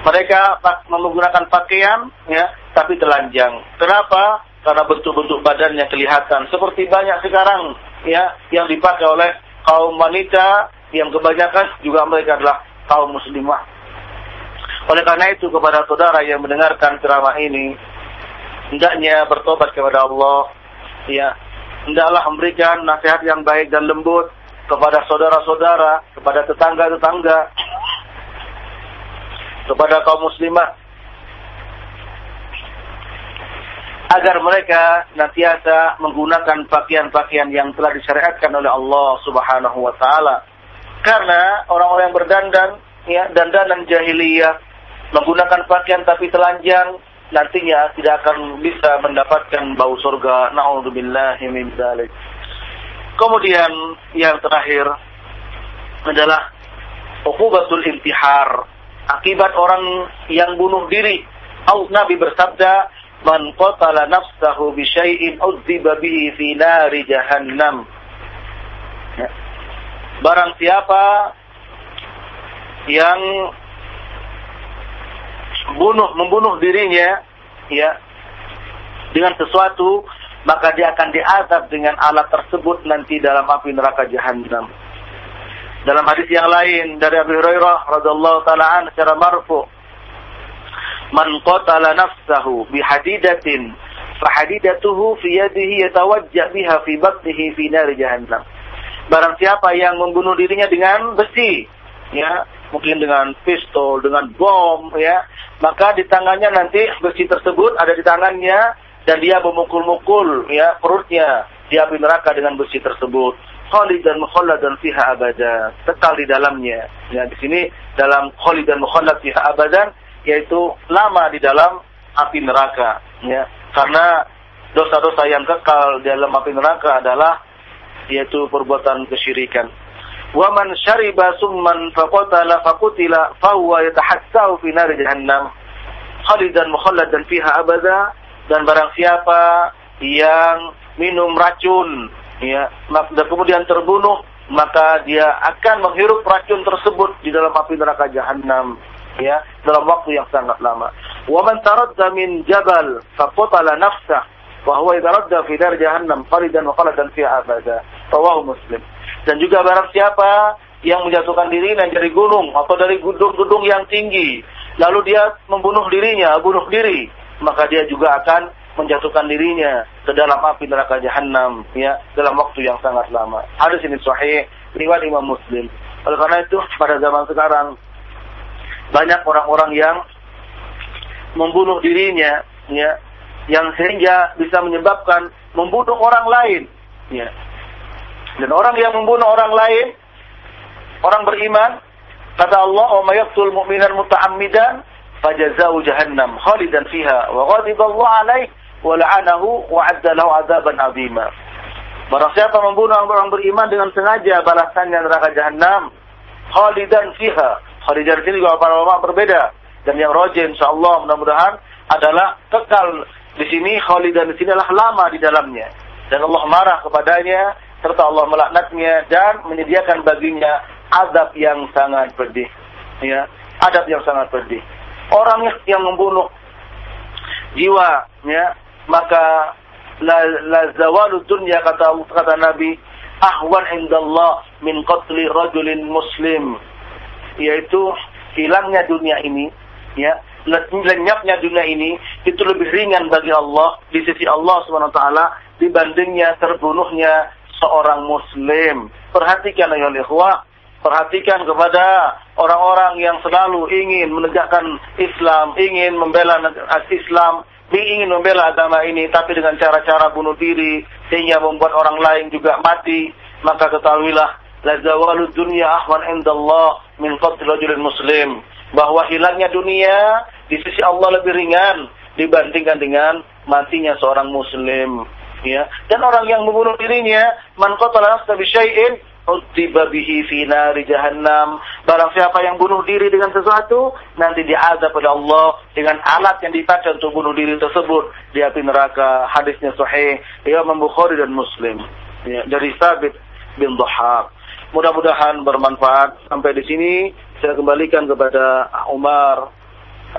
Mereka menggunakan pakaian ya, tapi telanjang. Kenapa? Karena bentuk-bentuk badannya kelihatan seperti banyak sekarang ya yang dipakai oleh kaum wanita yang kebanyakan juga mereka adalah kaum muslimah oleh karena itu kepada saudara yang mendengarkan ceramah ini, hendaknya bertobat kepada Allah, ya, hendaklah memberikan nasihat yang baik dan lembut kepada saudara-saudara, kepada tetangga-tetangga, kepada kaum muslimah, agar mereka nantiasa menggunakan pakaian-pakaian yang telah disyariatkan oleh Allah Subhanahu wa taala. Karena orang-orang yang berdandan ya dandanan jahiliyah menggunakan pakaian tapi telanjang nantinya tidak akan bisa mendapatkan bau surga. Nauzubillahi min. Kemudian yang terakhir adalah uqubatul intihar. Akibat orang yang bunuh diri. Allah Nabi bersabda, "Man qatala nafsahu bi syai'in udziba bihi fi nari jahannam." Ya. Barang siapa yang bunuh membunuh dirinya ya dengan sesuatu maka dia akan diazab dengan alat tersebut nanti dalam api neraka jahanam. Dalam hadis yang lain dari Abu Hurairah radhiyallahu taala an secara marfu, "Man qatala nafsahu bihadidatin fahadidatuhu fi yadihi yatawajja biha fi batnihi fi nar jahannam." Barang siapa yang membunuh dirinya dengan besi, ya, mungkin dengan pistol, dengan bom, ya, maka di tangannya nanti besi tersebut ada di tangannya dan dia memukul-mukul ya perutnya di api neraka dengan besi tersebut. Khalid dan mukhallad dan fiha abada. Kekal di dalamnya. Ya, di sini dalam khalid dan mukhallad fiha abadan yaitu lama di dalam api neraka. Ya, karena dosa-dosa yang kekal di dalam api neraka adalah yaitu perbuatan kesyirikan. Wa man syariba summan faqatala faqutila huwa yatahassau fi nar jahannam. Khalidan mukhalladan fiha abada. Dan barang siapa yang minum racun ya dan kemudian terbunuh maka dia akan menghirup racun tersebut di dalam api neraka jahanam ya dalam waktu yang sangat lama. Wa man taradda min jabal faqatala nafsah wa huwa yataradda fi dar jahannam khalidan wa khaladan fiha abada. Rawahu muslim dan juga barang siapa yang menjatuhkan diri dari gunung atau dari gedung-gedung yang tinggi lalu dia membunuh dirinya bunuh diri maka dia juga akan menjatuhkan dirinya ke dalam api neraka jahanam ya dalam waktu yang sangat lama. Hadis ini sahih riwayat Imam Muslim. Oleh karena itu pada zaman sekarang banyak orang-orang yang membunuh dirinya ya yang sehingga bisa menyebabkan membunuh orang lain ya. Dan orang yang membunuh orang lain orang beriman kata Allah, "Wa may yaqtul mu'minan muta'ammidan fajazau jahannam khalidan fiha wa ghadiba Allah alaih wa la'anahu wa adda lahu adzaban azima. Barang siapa membunuh orang beriman dengan sengaja balasannya neraka jahanam khalidan fiha. Khalidan sini juga para ulama berbeda dan yang rajin insyaallah mudah-mudahan adalah kekal di sini khalidan di sini adalah lama di dalamnya dan Allah marah kepadanya serta Allah melaknatnya dan menyediakan baginya azab yang sangat pedih. Ya adab yang sangat pedih. Orang yang membunuh jiwa ya maka la, la zawalu dunya kata kata Nabi ahwan indallah min qatli rajulin muslim. Yaitu hilangnya dunia ini ya lenyapnya dunia ini itu lebih ringan bagi Allah di sisi Allah swt dibandingnya terbunuhnya seorang muslim perhatikan ikhwah perhatikan kepada orang-orang yang selalu ingin menegakkan Islam, ingin membela Islam, ingin membela agama ini, tapi dengan cara-cara bunuh diri, sehingga membuat orang lain juga mati, maka ketahuilah, la zawalu dunya ahwan indallah min qatl rajulin muslim. Bahwa hilangnya dunia di sisi Allah lebih ringan dibandingkan dengan matinya seorang muslim. Ya. Dan orang yang membunuh dirinya, man qatala nafsa bi syai'in Utiba bihi fi nari jahannam. Barang siapa yang bunuh diri dengan sesuatu, nanti diazab oleh Allah dengan alat yang dipakai untuk bunuh diri tersebut di api neraka. Hadisnya sahih. Imam Bukhari dan Muslim. Ya, dari Sabit bin Dhahab. Mudah-mudahan bermanfaat. Sampai di sini saya kembalikan kepada Umar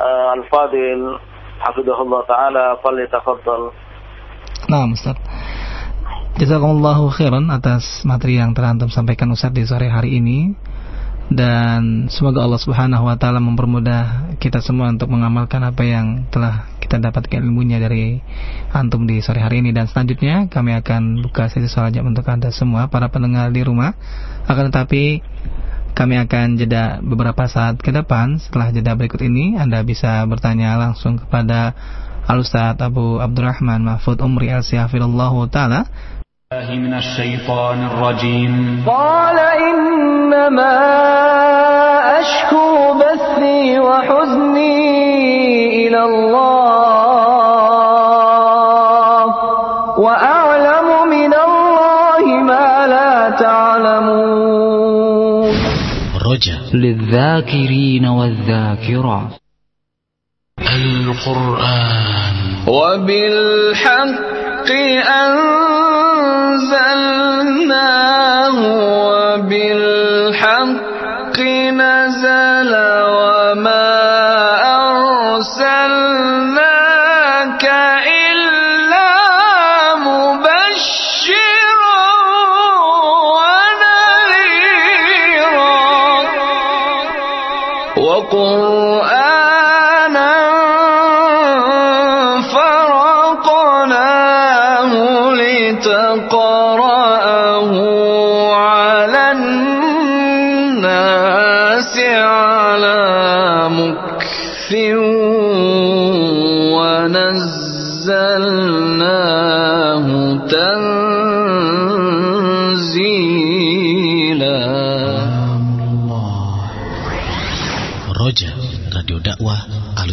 uh, Al-Fadil. Hafidhullah Ta'ala. Falitafadal. Nah, Ustaz. Jazakumullahu khairan atas materi yang telah antum sampaikan Ustaz di sore hari ini. Dan semoga Allah Subhanahu wa taala mempermudah kita semua untuk mengamalkan apa yang telah kita dapatkan ilmunya dari antum di sore hari ini. Dan selanjutnya kami akan buka sesi soal jawab untuk Anda semua para pendengar di rumah. Akan tetapi kami akan jeda beberapa saat ke depan. Setelah jeda berikut ini Anda bisa bertanya langsung kepada Al-Ustaz Abu Abdurrahman Mahfud Umri Al-Siyafillahu Ta'ala. من الشيطان الرجيم قال إنما أشكو بثي وحزني إلى الله وأعلم من الله ما لا تعلمون رجع للذاكرين والذاكرات القرآن. وبالحق أنزلناه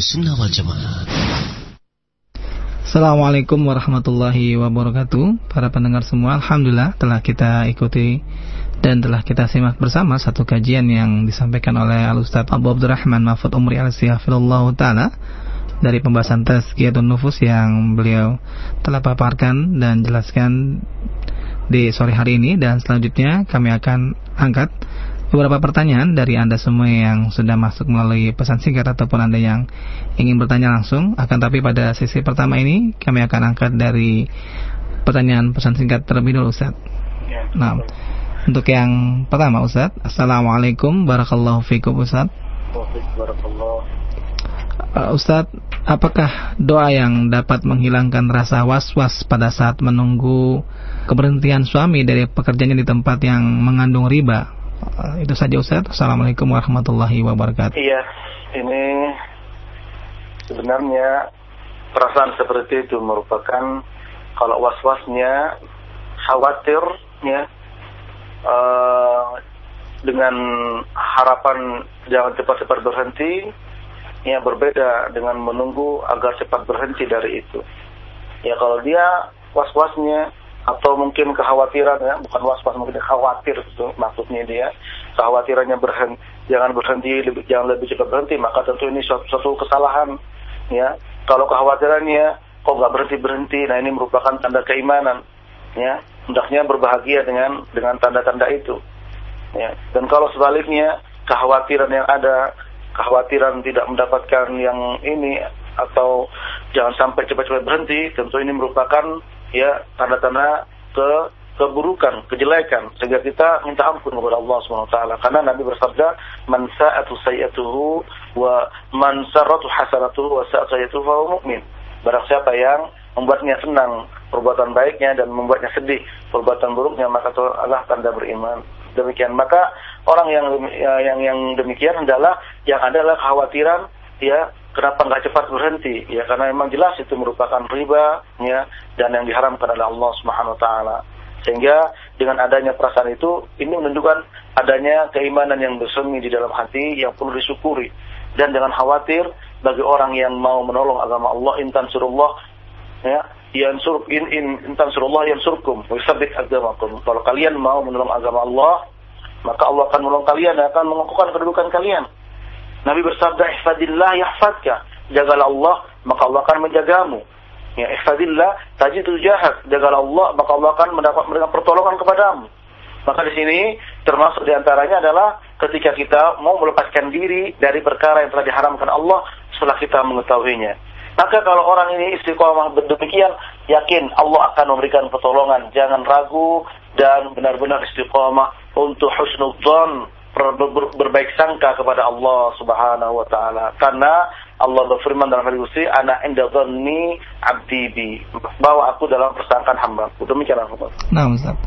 Ahlussunnah wal Jamaah. Assalamualaikum warahmatullahi wabarakatuh Para pendengar semua Alhamdulillah telah kita ikuti Dan telah kita simak bersama Satu kajian yang disampaikan oleh Al-Ustaz Abu Abdurrahman Mahfud Umri Al-Siyafilullah Ta'ala Dari pembahasan Tazkiyatun Nufus yang beliau telah paparkan Dan jelaskan di sore hari ini Dan selanjutnya kami akan angkat beberapa pertanyaan dari Anda semua yang sudah masuk melalui pesan singkat ataupun Anda yang ingin bertanya langsung. Akan tapi pada sesi pertama ini kami akan angkat dari pertanyaan pesan singkat terlebih dahulu Ustaz. Ya. Nah, untuk yang pertama Ustaz, Assalamualaikum barakallahu fikum Ustaz. Uh, Ustaz, apakah doa yang dapat menghilangkan rasa was-was pada saat menunggu keberhentian suami dari pekerjaannya di tempat yang mengandung riba? Uh, itu saja Ustaz. Assalamualaikum warahmatullahi wabarakatuh. Iya, ini sebenarnya perasaan seperti itu merupakan kalau was-wasnya, khawatirnya eh, dengan harapan jangan cepat-cepat berhenti, ya berbeda dengan menunggu agar cepat berhenti dari itu. Ya kalau dia was-wasnya atau mungkin kekhawatiran ya bukan was-was mungkin khawatir itu maksudnya dia. Kekhawatirannya berhenti jangan berhenti lebih jangan lebih cepat berhenti maka tentu ini suatu, suatu kesalahan ya. Kalau kekhawatirannya kok nggak berhenti berhenti nah ini merupakan tanda keimanan ya. Hendaknya berbahagia dengan dengan tanda-tanda itu ya. Dan kalau sebaliknya kekhawatiran yang ada kekhawatiran tidak mendapatkan yang ini atau jangan sampai cepat-cepat berhenti tentu ini merupakan ya tanda-tanda ke keburukan, kejelekan sehingga kita minta ampun kepada Allah Subhanahu wa taala karena Nabi bersabda man sa'atu sayyatuhu wa man sarratu hasanatuhu wa sa'atu sayyatuhu fa mu'min. Barang siapa yang membuatnya senang perbuatan baiknya dan membuatnya sedih perbuatan buruknya maka itu adalah tanda beriman. Demikian maka orang yang yang yang demikian adalah yang adalah kekhawatiran ya kenapa nggak cepat berhenti? Ya karena memang jelas itu merupakan riba ya dan yang diharamkan oleh Allah Subhanahu wa taala. Sehingga dengan adanya perasaan itu ini menunjukkan adanya keimanan yang bersemi di dalam hati yang perlu disyukuri. Dan jangan khawatir bagi orang yang mau menolong agama Allah intan surullah ya yansur in in intan surullah yansurkum wa yusabbit agamakum. Kalau kalian mau menolong agama Allah maka Allah akan menolong kalian dan akan mengokohkan kedudukan kalian Nabi bersabda ihfadillah yahfadka jagalah Allah maka Allah akan menjagamu Ya, ihfadillah tajidul jahat. Jagalah Allah, maka Allah akan mendapat memberikan pertolongan kepadamu. Maka di sini termasuk di antaranya adalah ketika kita mau melepaskan diri dari perkara yang telah diharamkan Allah setelah kita mengetahuinya. Maka kalau orang ini istiqomah demikian, yakin Allah akan memberikan pertolongan. Jangan ragu dan benar-benar istiqomah untuk husnudzon ber, ber, berbaik sangka kepada Allah Subhanahu wa taala. Karena Allah berfirman dalam hadis qudsi, "Ana inda dhanni 'abdi bi." Bahwa aku dalam persangkaan hamba-Ku. Demikian Allah. Nah, Ustaz.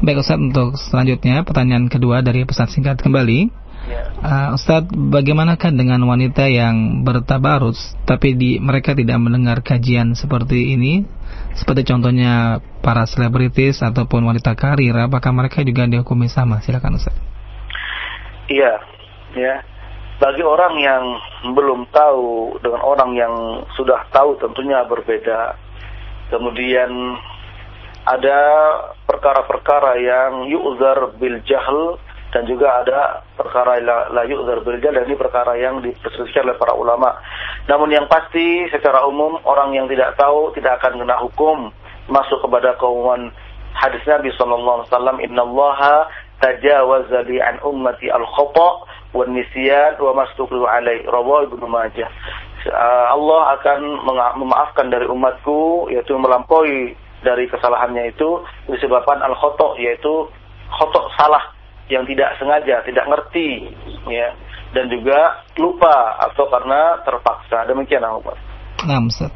Baik Ustaz, untuk selanjutnya pertanyaan kedua dari pesan singkat kembali. Ya. Uh, Ustaz, bagaimanakah dengan wanita yang bertabarus tapi di mereka tidak mendengar kajian seperti ini? Seperti contohnya para selebritis ataupun wanita karir, apakah mereka juga dihukumi sama? Silakan Ustaz. Iya, ya. Bagi orang yang belum tahu dengan orang yang sudah tahu tentunya berbeda. Kemudian ada perkara-perkara yang yu'zar bil jahl dan juga ada perkara la, yu'zar bil jahl dan ini perkara yang diperselisihkan oleh para ulama. Namun yang pasti secara umum orang yang tidak tahu tidak akan kena hukum masuk kepada keumuman hadis Nabi sallallahu alaihi wasallam innallaha tajawaza li an ummati al-khata' wa nisyan wa mastukru alai rawahu Ibnu Majah. Allah akan memaafkan dari umatku yaitu melampaui dari kesalahannya itu disebabkan al-khata' yaitu khata' salah yang tidak sengaja, tidak ngerti ya. dan juga lupa atau karena terpaksa. Demikian Pak. Nah, Ustaz.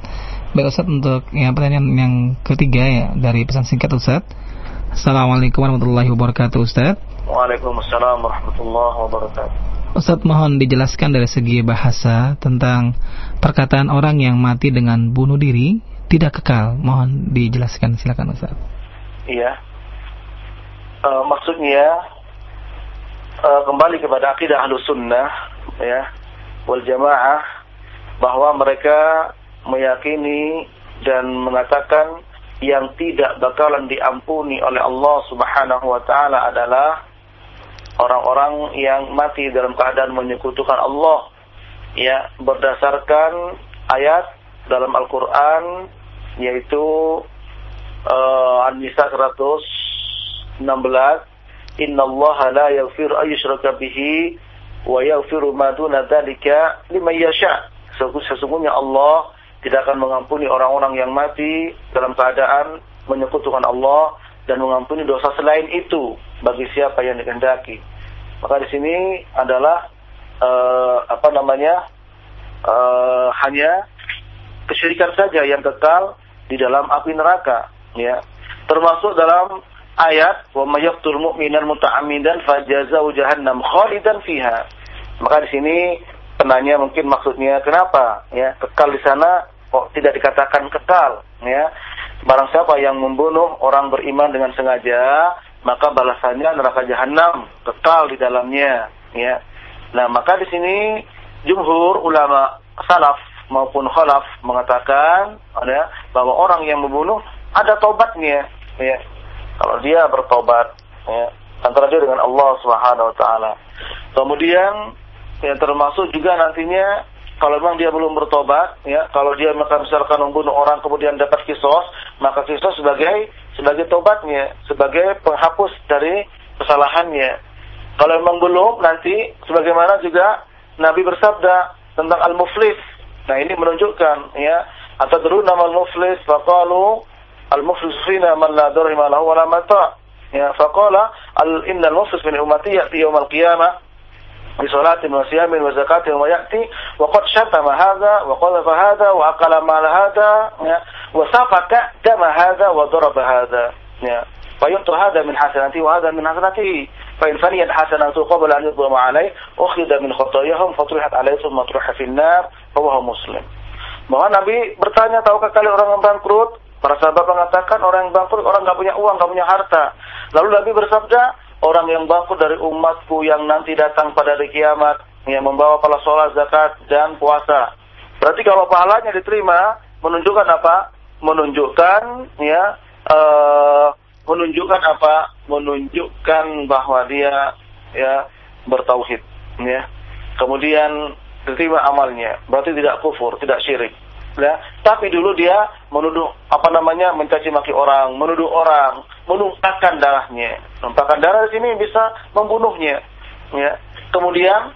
Baik Ustaz untuk yang pertanyaan yang ketiga ya dari pesan singkat Ustaz. Assalamualaikum warahmatullahi wabarakatuh Ustaz. Waalaikumsalam warahmatullahi wabarakatuh. Ustaz mohon dijelaskan dari segi bahasa tentang perkataan orang yang mati dengan bunuh diri tidak kekal. Mohon dijelaskan silakan Ustaz. Iya. Uh, maksudnya uh, kembali kepada akidah ahlu sunnah ya wal jamaah bahwa mereka meyakini dan mengatakan yang tidak bakalan diampuni oleh Allah Subhanahu wa taala adalah orang-orang yang mati dalam keadaan menyekutukan Allah ya berdasarkan ayat dalam Al-Qur'an yaitu uh, An-Nisa 116 Allah la yaghfir ayyushraka bihi wa yaghfiru ma duna dzalika liman yasha. Sesungguhnya Allah tidak akan mengampuni orang-orang yang mati dalam keadaan menyekutukan Allah dan mengampuni dosa selain itu bagi siapa yang dikehendaki. Maka di sini adalah uh, apa namanya? Uh, hanya kesyirikan saja yang kekal di dalam api neraka, ya. Termasuk dalam ayat wa may yaqtul mu'minan muta'ammidan fajazau jahannam khalidan fiha. Maka di sini penanya mungkin maksudnya kenapa ya kekal di sana kok tidak dikatakan kekal ya. Barang siapa yang membunuh orang beriman dengan sengaja, maka balasannya neraka jahanam kekal di dalamnya ya. Nah, maka di sini jumhur ulama salaf maupun khalaf mengatakan ya, bahwa orang yang membunuh ada tobatnya ya kalau dia bertobat ya, antara dia dengan Allah Subhanahu wa taala. Kemudian yang termasuk juga nantinya kalau memang dia belum bertobat, ya, kalau dia maka misalkan membunuh orang kemudian dapat kisos, maka kisos sebagai sebagai tobatnya, sebagai penghapus dari kesalahannya. Kalau memang belum, nanti sebagaimana juga Nabi bersabda tentang al-muflis. Nah, ini menunjukkan ya, atau dulu nama al-muflis fakalu al-muflis fina man la darhima lahu wa la mata. Ya, fakala al-innal muflis min umatiyah ya'ti al-qiyamah بصلاة وصيام وزكاة ويأتي وقد شتم هذا وقذف هذا وأقل مال هذا وسفك دم هذا وضرب هذا فيعطى هذا من حسناته وهذا من حسناته فإن فنيت حسناته قبل أن يظلم عليه أخذ من خطاياهم فطرحت عليه ثم طرح في النار فهو مسلم bahwa Nabi bertanya tahukah kalian orang yang bangkrut Para sahabat mengatakan orang yang bangkrut, orang nggak punya uang, nggak punya harta. Lalu Nabi bersabda, orang yang bangkrut dari umatku yang nanti datang pada hari kiamat, yang membawa pala sholat, zakat, dan puasa. Berarti kalau pahalanya diterima, menunjukkan apa? Menunjukkan ya, uh, menunjukkan apa? Menunjukkan bahwa dia ya bertauhid, ya. Kemudian diterima amalnya, berarti tidak kufur, tidak syirik ya tapi dulu dia menuduh apa namanya mencaci maki orang menuduh orang menumpahkan darahnya. Menumpahkan darah di sini bisa membunuhnya. Ya kemudian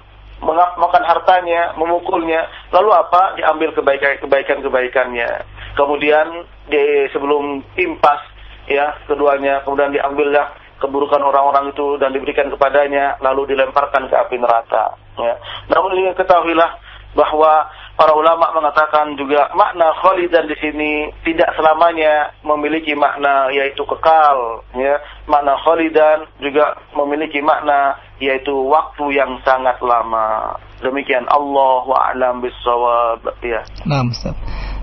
makan hartanya memukulnya. Lalu apa? Diambil kebaikan kebaikan kebaikannya kemudian di sebelum impas ya keduanya kemudian diambillah keburukan orang-orang itu dan diberikan kepadanya lalu dilemparkan ke api neraka. Ya. Namun ini ketahuilah bahwa para ulama mengatakan juga makna khalidan di sini tidak selamanya memiliki makna yaitu kekal ya. Makna khalidan juga memiliki makna yaitu waktu yang sangat lama. Demikian Allah wa alam bisawab ya. Nah Ustaz.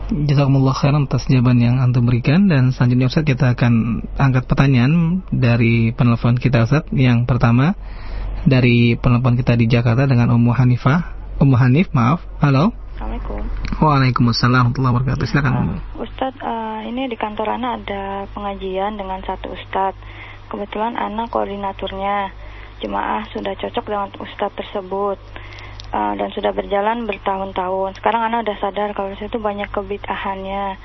Jazakumullah khairan atas jawaban yang antum berikan. Dan selanjutnya Ustaz kita akan angkat pertanyaan dari penelpon kita Ustaz. Yang pertama dari penelpon kita di Jakarta dengan Ummu Hanifah. Ummu Hanif maaf. Halo Assalamualaikum. Waalaikumsalam warahmatullahi wabarakatuh. Silakan. Uh, Ustadz, uh, ini di kantor Ana ada pengajian dengan satu Ustadz. Kebetulan Ana koordinaturnya. Jemaah sudah cocok dengan Ustadz tersebut. Uh, dan sudah berjalan bertahun-tahun. Sekarang Ana udah sadar kalau situ banyak kebitahannya.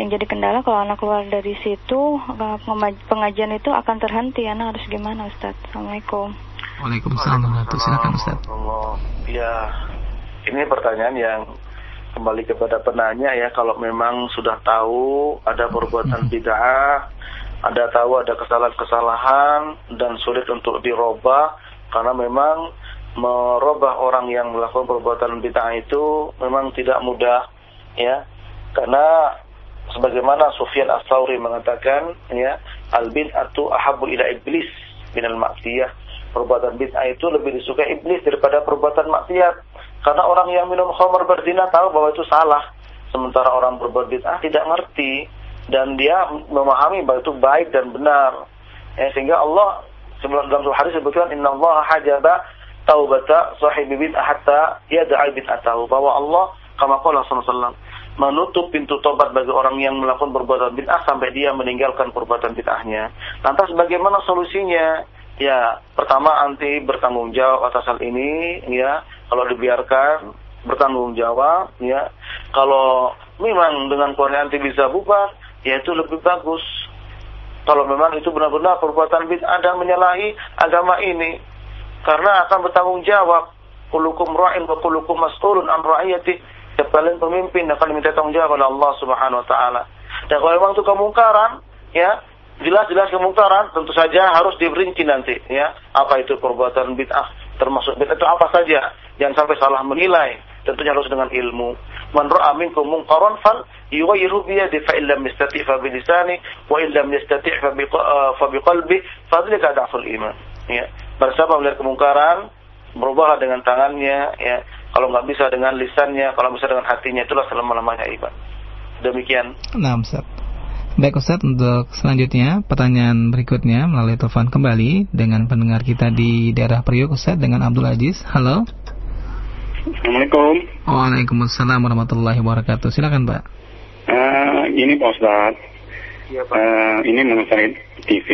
Yang jadi kendala kalau anak keluar dari situ, uh, pengajian itu akan terhenti. Ana harus gimana Ustadz? Assalamualaikum. Waalaikumsalam warahmatullahi wabarakatuh. Silakan Ustadz. Ya, ini pertanyaan yang kembali kepada penanya ya kalau memang sudah tahu ada perbuatan bid'ah ada tahu ada kesalahan-kesalahan dan sulit untuk dirubah karena memang merubah orang yang melakukan perbuatan bid'ah itu memang tidak mudah ya. Karena sebagaimana Sufyan Ats-Tsauri mengatakan ya al bid'atu ahabbu ila iblis minal maksiyah perbuatan bid'ah itu lebih disukai iblis daripada perbuatan maksiat karena orang yang minum khamar berzina tahu bahwa itu salah sementara orang berbuat bid'ah tidak ngerti dan dia memahami bahwa itu baik dan benar ya, sehingga Allah sebelum dalam hadis sebutkan inna Allah hajaba taubata sahibi bid'ah hatta yada'i bid'atahu bahwa Allah kama qala sallallahu menutup pintu tobat bagi orang yang melakukan perbuatan bid'ah sampai dia meninggalkan perbuatan bid'ahnya. Lantas bagaimana solusinya? Ya, pertama anti bertanggung jawab atas hal ini, ya. Kalau dibiarkan bertanggung jawab, ya. Kalau memang dengan Quran bisa bubar, ya itu lebih bagus. Kalau memang itu benar-benar perbuatan bid'ah dan menyalahi agama ini, karena akan bertanggung jawab. Kulukum ra'in wa kulukum mas'ulun an ra'iyati. Kalian pemimpin akan diminta tanggung jawab oleh Allah Subhanahu wa taala. Dan kalau memang itu kemungkaran, ya, jelas-jelas kemungkaran tentu saja harus diperinci nanti, ya. Apa itu perbuatan bid'ah? Termasuk bid'ah itu apa saja? Jangan sampai salah menilai. Tentunya harus dengan ilmu. Man ra'a minkum munkaran fal yughayyiru bi yadihi fa illam yastati' fa bi lisani wa illam yastati' fa bi fa bi qalbi fa dzalika da'ful iman. Ya. Bersama melihat kemungkaran, berubahlah dengan tangannya, ya. Kalau nggak bisa dengan lisannya, kalau bisa dengan hatinya, itulah selama-lamanya iman. Demikian. Nah, Ustaz. Baik Ustaz, untuk selanjutnya pertanyaan berikutnya melalui telepon kembali dengan pendengar kita di daerah Priok Ustaz dengan Abdul Aziz. Halo. Assalamualaikum. Waalaikumsalam warahmatullahi wabarakatuh. Silakan Pak. Uh, ini Pak Ustaz. Ya, Pak. Uh, ini mengenai TV.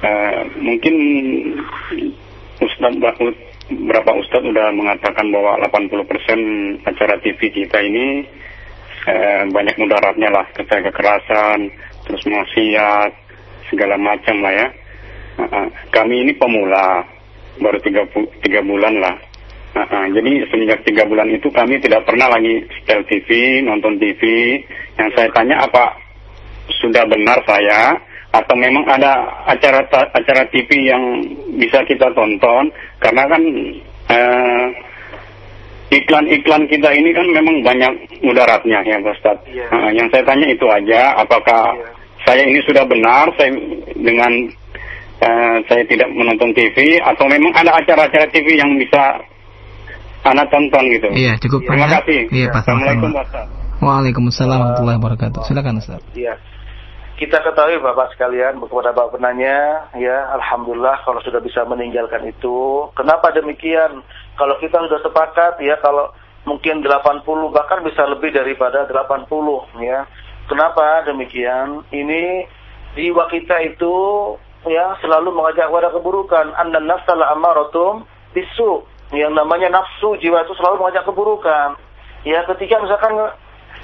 Uh, mungkin Ustaz berapa Ustadz sudah mengatakan bahwa 80% acara TV kita ini eh, banyak mudaratnya lah, kata kekerasan, terus maksiat, segala macam lah ya. Uh, uh, kami ini pemula, baru tiga, tiga bulan lah. Uh, uh, jadi semenjak tiga bulan itu kami tidak pernah lagi setel TV, nonton TV. Yang saya tanya apa sudah benar saya atau memang ada acara acara TV yang bisa kita tonton karena kan eh, iklan-iklan kita ini kan memang banyak mudaratnya ya Pak Ustaz. Iya. Eh, yang saya tanya itu aja apakah Iya. saya ini sudah benar saya dengan eh, saya tidak menonton TV atau memang ada acara-acara TV yang bisa anak tonton gitu. Iya, cukup Terima ya. kasih. Iya, Pak. Assalamualaikum sama-sama. Pak Ustaz. Waalaikumsalam warahmatullahi wabarakatuh. Silakan Ustaz. Ya. Kita ketahui Bapak sekalian kepada Bapak penanya, ya Alhamdulillah kalau sudah bisa meninggalkan itu. Kenapa demikian? Kalau kita sudah sepakat ya kalau mungkin 80 bahkan bisa lebih daripada 80 ya. Kenapa demikian? Ini jiwa kita itu ya selalu mengajak kepada keburukan. Anna nafsala amaratum bisu. Yang namanya nafsu jiwa itu selalu mengajak keburukan. Ya ketika misalkan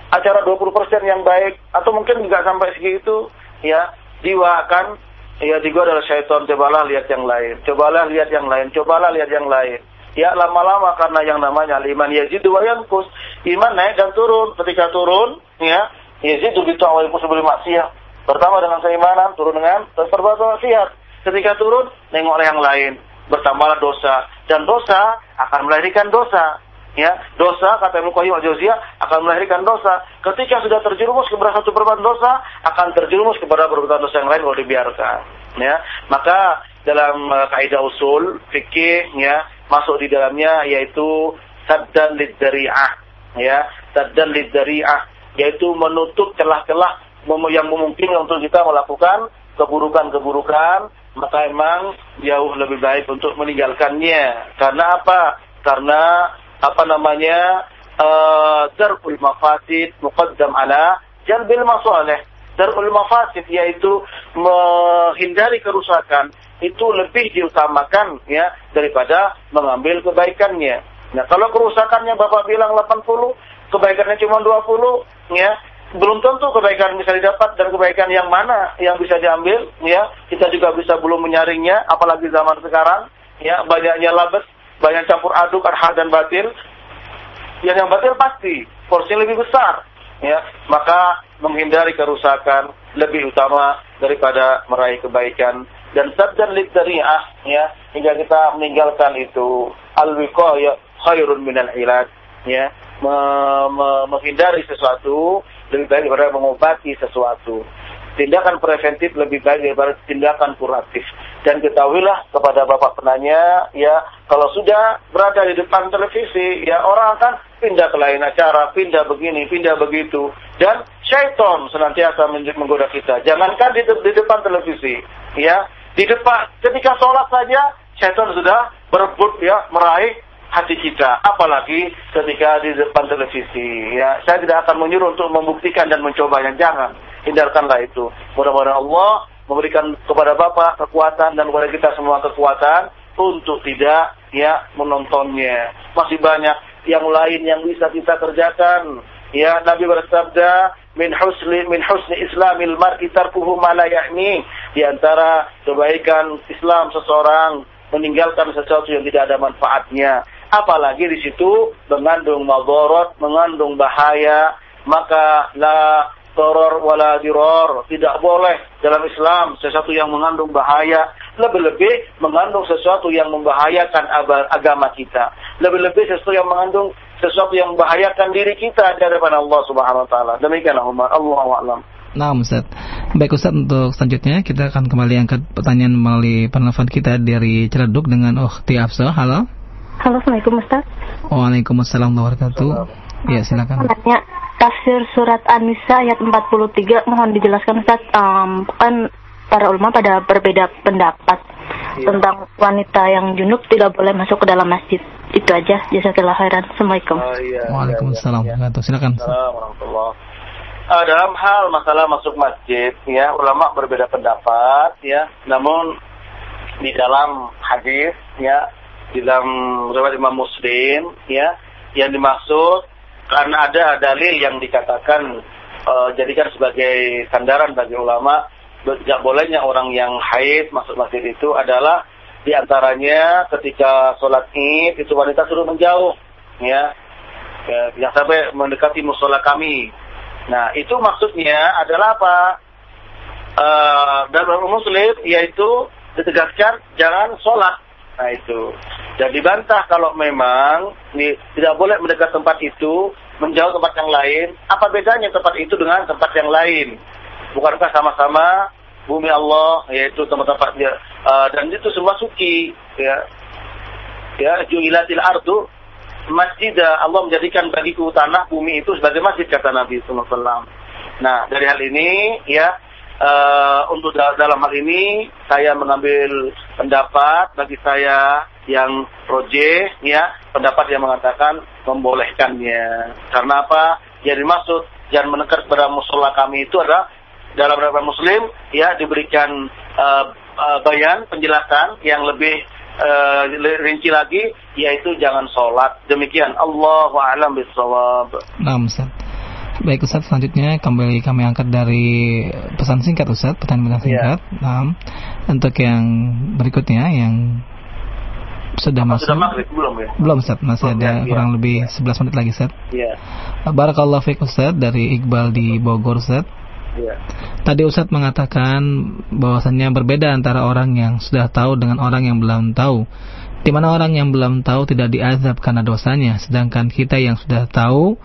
acara 20% yang baik atau mungkin nggak sampai segitu ya jiwa akan ya jiwa adalah syaitan cobalah lihat yang lain cobalah lihat yang lain cobalah lihat yang lain ya lama-lama karena yang namanya iman yazidu wa yanqus. Iman naik dan turun. Ketika turun ya yazidu bi ta'wil sebelum maksiat. Pertama dengan keimanan turun dengan perbuatan maksiat. Ketika turun nengok yang lain. Bertambahlah dosa. Dan dosa akan melahirkan dosa. Ya dosa kata Ibnu Qayyim al-Jauziyah akan melahirkan dosa. Ketika sudah terjerumus kepada satu perbuatan dosa akan terjerumus kepada perbuatan dosa yang lain kalau dibiarkan. Ya maka dalam uh, kaidah usul fikih ya masuk di dalamnya yaitu saddan lidzari'ah ya. Saddan lidzari'ah yaitu menutup celah-celah yang memungkinkan untuk kita melakukan keburukan-keburukan maka emang jauh lebih baik untuk meninggalkannya. Karena apa? Karena apa namanya uh, darul mafasid muqaddam ala jalbil masalih. Darul mafasid yaitu menghindari kerusakan itu lebih diutamakan ya daripada mengambil kebaikannya. Nah, kalau kerusakannya Bapak bilang 80, kebaikannya cuma 20, ya, belum tentu kebaikan bisa didapat dan kebaikan yang mana yang bisa diambil, ya. Kita juga bisa belum menyaringnya apalagi zaman sekarang, ya, banyaknya labes, banyak campur aduk hal dan batil. Yang yang batil pasti porsi lebih besar, ya. Maka menghindari kerusakan lebih utama daripada meraih kebaikan dan sabdan lidari'ah ya hingga kita meninggalkan itu al-wiqayah khairun minal ilad ya me, me, menghindari sesuatu lebih baik daripada mengobati sesuatu tindakan preventif lebih baik daripada tindakan kuratif. Dan ketahuilah kepada Bapak penanya, ya kalau sudah berada di depan televisi, ya orang akan pindah ke lain acara, pindah begini, pindah begitu. Dan syaitan senantiasa menggoda kita. Jangankan di, de di depan televisi, ya di depan ketika sholat saja syaitan sudah berebut ya meraih hati kita, apalagi ketika di depan televisi. Ya, saya tidak akan menyuruh untuk membuktikan dan mencobanya, jangan hindarkanlah itu. Mudah-mudahan Allah memberikan kepada Bapak kekuatan dan kepada kita semua kekuatan untuk tidak ya menontonnya. Masih banyak yang lain yang bisa kita kerjakan. Ya, Nabi bersabda, min husni min husni islamil mar'i tarkuhu ma la ya'ni. Di antara kebaikan Islam seseorang meninggalkan sesuatu yang tidak ada manfaatnya. Apalagi di situ mengandung madorot, mengandung bahaya, maka la doror wala diror. Tidak boleh dalam Islam sesuatu yang mengandung bahaya. Lebih-lebih mengandung sesuatu yang membahayakan agama kita. Lebih-lebih sesuatu yang mengandung sesuatu yang membahayakan diri kita daripada Allah Subhanahu wa taala. Demikianlah Umar. Allahu a'lam. Nah, Ustaz. Baik Ustaz, untuk selanjutnya kita akan kembali angkat pertanyaan melalui penelpon kita dari Ciledug dengan Ukhti Afsa. Halo. Halo, Assalamualaikum Ustaz. Waalaikumsalam warahmatullahi wabarakatuh. Ya, silakan. Tanya tafsir surat An-Nisa ayat 43 mohon dijelaskan Ustaz um, kan para ulama pada berbeda pendapat ya. tentang wanita yang junub tidak boleh masuk ke dalam masjid. Itu aja. Jazakallah khairan. Assalamualaikum. Oh, iya, Waalaikumsalam. Ya, ya. Silakan. Uh, dalam hal masalah masuk masjid ya ulama berbeda pendapat ya namun di dalam hadis ya di dalam riwayat Imam Muslim ya yang dimaksud karena ada dalil yang dikatakan uh, jadikan sebagai sandaran bagi ulama tidak bolehnya orang yang haid masuk masjid itu adalah di antaranya ketika sholat id itu wanita suruh menjauh ya, ya yang sampai mendekati musola kami nah itu maksudnya adalah apa uh, dalam muslim yaitu ditegaskan jangan sholat Nah itu. Dan dibantah kalau memang ini, tidak boleh mendekat tempat itu, menjauh tempat yang lain. Apa bedanya tempat itu dengan tempat yang lain? Bukankah sama-sama bumi Allah, yaitu tempat-tempat dia. Uh, dan itu semua suci. Ya, ya juilatil ardu masjid Allah menjadikan bagiku tanah bumi itu sebagai masjid kata Nabi SAW. Nah dari hal ini ya uh, untuk dalam hal ini saya mengambil pendapat bagi saya yang proje ya pendapat yang mengatakan membolehkannya karena apa yang dimaksud jangan menekan kepada musola kami itu adalah dalam beberapa muslim ya diberikan uh, uh, bayan penjelasan yang lebih uh, rinci lagi yaitu jangan sholat demikian Allah a'lam bishawab. Nah, Baik Ustaz, selanjutnya kembali kami angkat dari pesan singkat Ustaz, pertanyaan singkat. Yeah. Nah, untuk yang berikutnya yang sudah Apa masuk. Sudah maghrib belum ya? Belum Ustaz, masih belum, ada ya, kurang ya. lebih 11 menit lagi Ustaz. Iya. Barakallahu fiik Ustaz dari Iqbal di Bogor Ustaz. Yeah. Tadi Ustaz mengatakan bahwasannya berbeda antara orang yang sudah tahu dengan orang yang belum tahu. Di mana orang yang belum tahu tidak diazab karena dosanya, sedangkan kita yang sudah tahu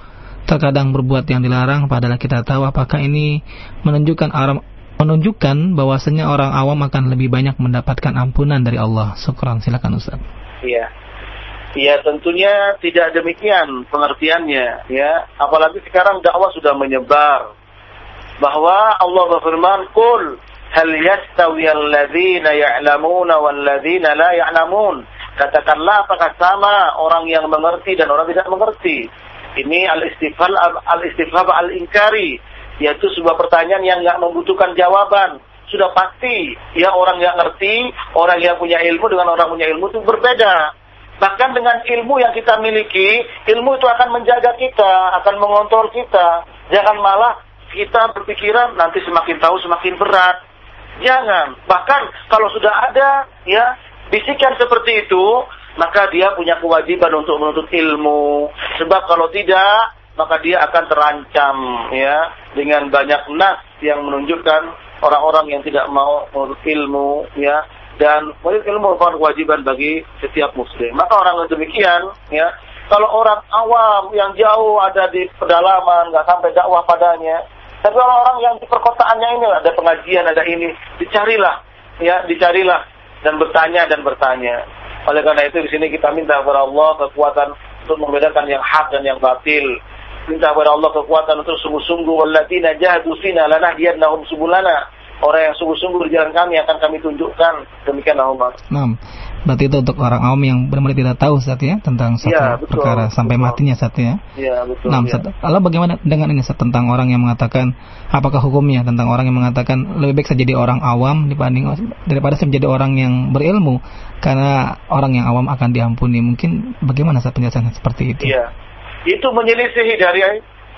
terkadang berbuat yang dilarang padahal kita tahu apakah ini menunjukkan aram, menunjukkan bahwasanya orang awam akan lebih banyak mendapatkan ampunan dari Allah. Syukran, silakan Ustaz. Iya. Ya tentunya tidak demikian pengertiannya ya apalagi sekarang dakwah sudah menyebar bahwa Allah berfirman kul hal yastawi alladzina ya'lamuna wal ladzina la ya'lamun katakanlah apakah sama orang yang mengerti dan orang tidak mengerti ini al-istifham al-istifham al-inkari, yaitu sebuah pertanyaan yang nggak membutuhkan jawaban. Sudah pasti, ya orang yang ngerti, orang yang punya ilmu dengan orang punya ilmu itu berbeda. Bahkan dengan ilmu yang kita miliki, ilmu itu akan menjaga kita, akan mengontrol kita. Jangan malah kita berpikiran nanti semakin tahu semakin berat. Jangan. Bahkan kalau sudah ada ya bisikan seperti itu, maka dia punya kewajiban untuk menuntut ilmu. Sebab kalau tidak, maka dia akan terancam ya dengan banyak nas yang menunjukkan orang-orang yang tidak mau menuntut ilmu ya dan menuntut ilmu merupakan kewajiban bagi setiap muslim. Maka orang yang demikian ya kalau orang awam yang jauh ada di pedalaman nggak sampai dakwah padanya tapi orang-orang yang di perkotaannya ini ada pengajian ada ini dicarilah ya dicarilah dan bertanya dan bertanya oleh karena itu di sini kita minta kepada Allah kekuatan untuk membedakan yang hak dan yang batil minta kepada Allah kekuatan untuk sungguh-sungguh walladzina jahadu fina lanahdiyannahum subulana orang yang sungguh-sungguh di jalan kami akan kami tunjukkan. Demikianlah Umar. Nah, berarti itu untuk orang awam yang benar-benar tidak tahu saat ya tentang satu Ya, betul, perkara sampai betul. matinya saat ya. Iya betul. Nah, ya. Lalu bagaimana dengan ini Ustaz, tentang orang yang mengatakan apakah hukumnya tentang orang yang mengatakan lebih baik saya jadi orang awam dibanding daripada saya menjadi orang yang berilmu karena orang yang awam akan diampuni. Mungkin bagaimana Ustaz penjelasan seperti itu? Iya. Itu menyelisihi dari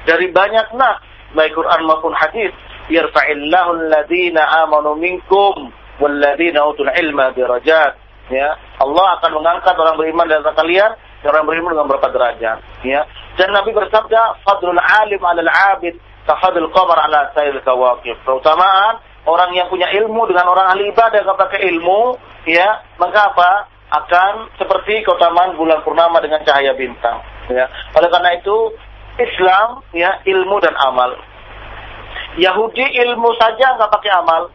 dari banyak nas baik Quran maupun hadis. Yarfa'illahu alladhina amanu minkum walladzina utul ilma darajat. Ya, Allah akan mengangkat orang beriman dari antara kalian dan orang beriman dengan berapa derajat. Ya. Dan Nabi bersabda, "Fadlul alim 'alal 'abid kafadul qamar 'ala sairil kawakib." Keutamaan orang yang punya ilmu dengan orang ahli ibadah yang pakai ilmu, ya, maka apa? akan seperti keutamaan bulan purnama dengan cahaya bintang. Ya. Oleh karena itu Islam ya ilmu dan amal. Yahudi ilmu saja nggak pakai amal.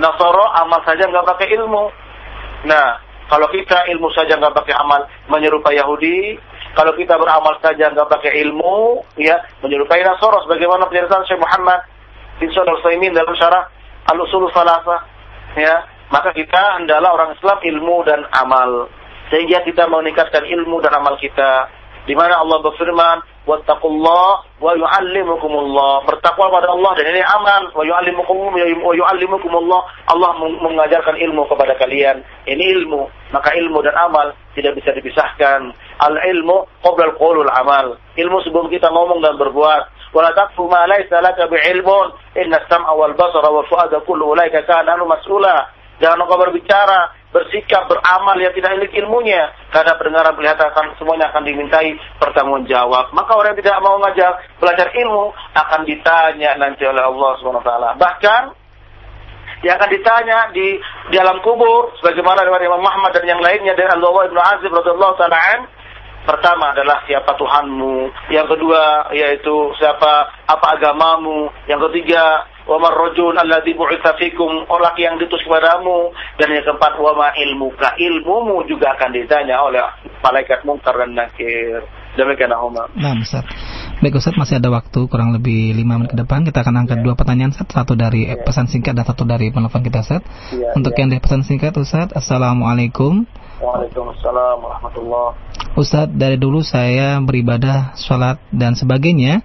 Nasoro amal saja nggak pakai ilmu. Nah, kalau kita ilmu saja nggak pakai amal menyerupai Yahudi, kalau kita beramal saja nggak pakai ilmu, ya menyerupai Nasoro. Sebagaimana penjelasan Syekh Muhammad bin Shalih Al dalam syarah Al-Usul ya maka kita hendaklah orang Islam ilmu dan amal sehingga kita meningkatkan ilmu dan amal kita di mana Allah berfirman wattaqullah wa yuallimukumullah. Bertakwa pada Allah dan ini aman. Wa yuallimukum wa yuallimukumullah. Allah mengajarkan ilmu kepada kalian. Ini ilmu. Maka ilmu dan amal tidak bisa dipisahkan. Al ilmu qabla al amal. Ilmu sebelum kita ngomong dan berbuat. Wala taqfu ma laysa laka bi ilmun. Inna sam'a wal basara wal fuada kullu ulaika kana anu mas'ula. Jangan kau berbicara bersikap, beramal yang tidak milik ilmunya. Karena pendengaran penglihatan akan semuanya akan dimintai pertanggungjawab. Maka orang yang tidak mau ngajar belajar ilmu akan ditanya nanti oleh Allah SWT. Bahkan yang akan ditanya di, di alam kubur sebagaimana dari Imam Muhammad dan yang lainnya dari Allah Ibnu Azib radhiyallahu taala Pertama adalah siapa Tuhanmu, yang kedua yaitu siapa apa agamamu, yang ketiga wa marrajul alladzi bu'itsa fikum orang yang diutus kepadamu dan yang keempat wa ma ilmuka ilmumu juga akan ditanya oleh malaikat mungkar dan nakir. Demikian Umar. Nah, Ustaz. Baik Ustaz, masih ada waktu kurang lebih 5 menit ke depan. Kita akan angkat dua pertanyaan Ustaz, satu dari eh, pesan singkat dan satu dari penelpon kita Ustaz. Iya, Untuk iya. yang dari pesan singkat Ustaz, Assalamualaikum. Waalaikumsalam warahmatullah. Ustadz, dari dulu saya beribadah, sholat, dan sebagainya,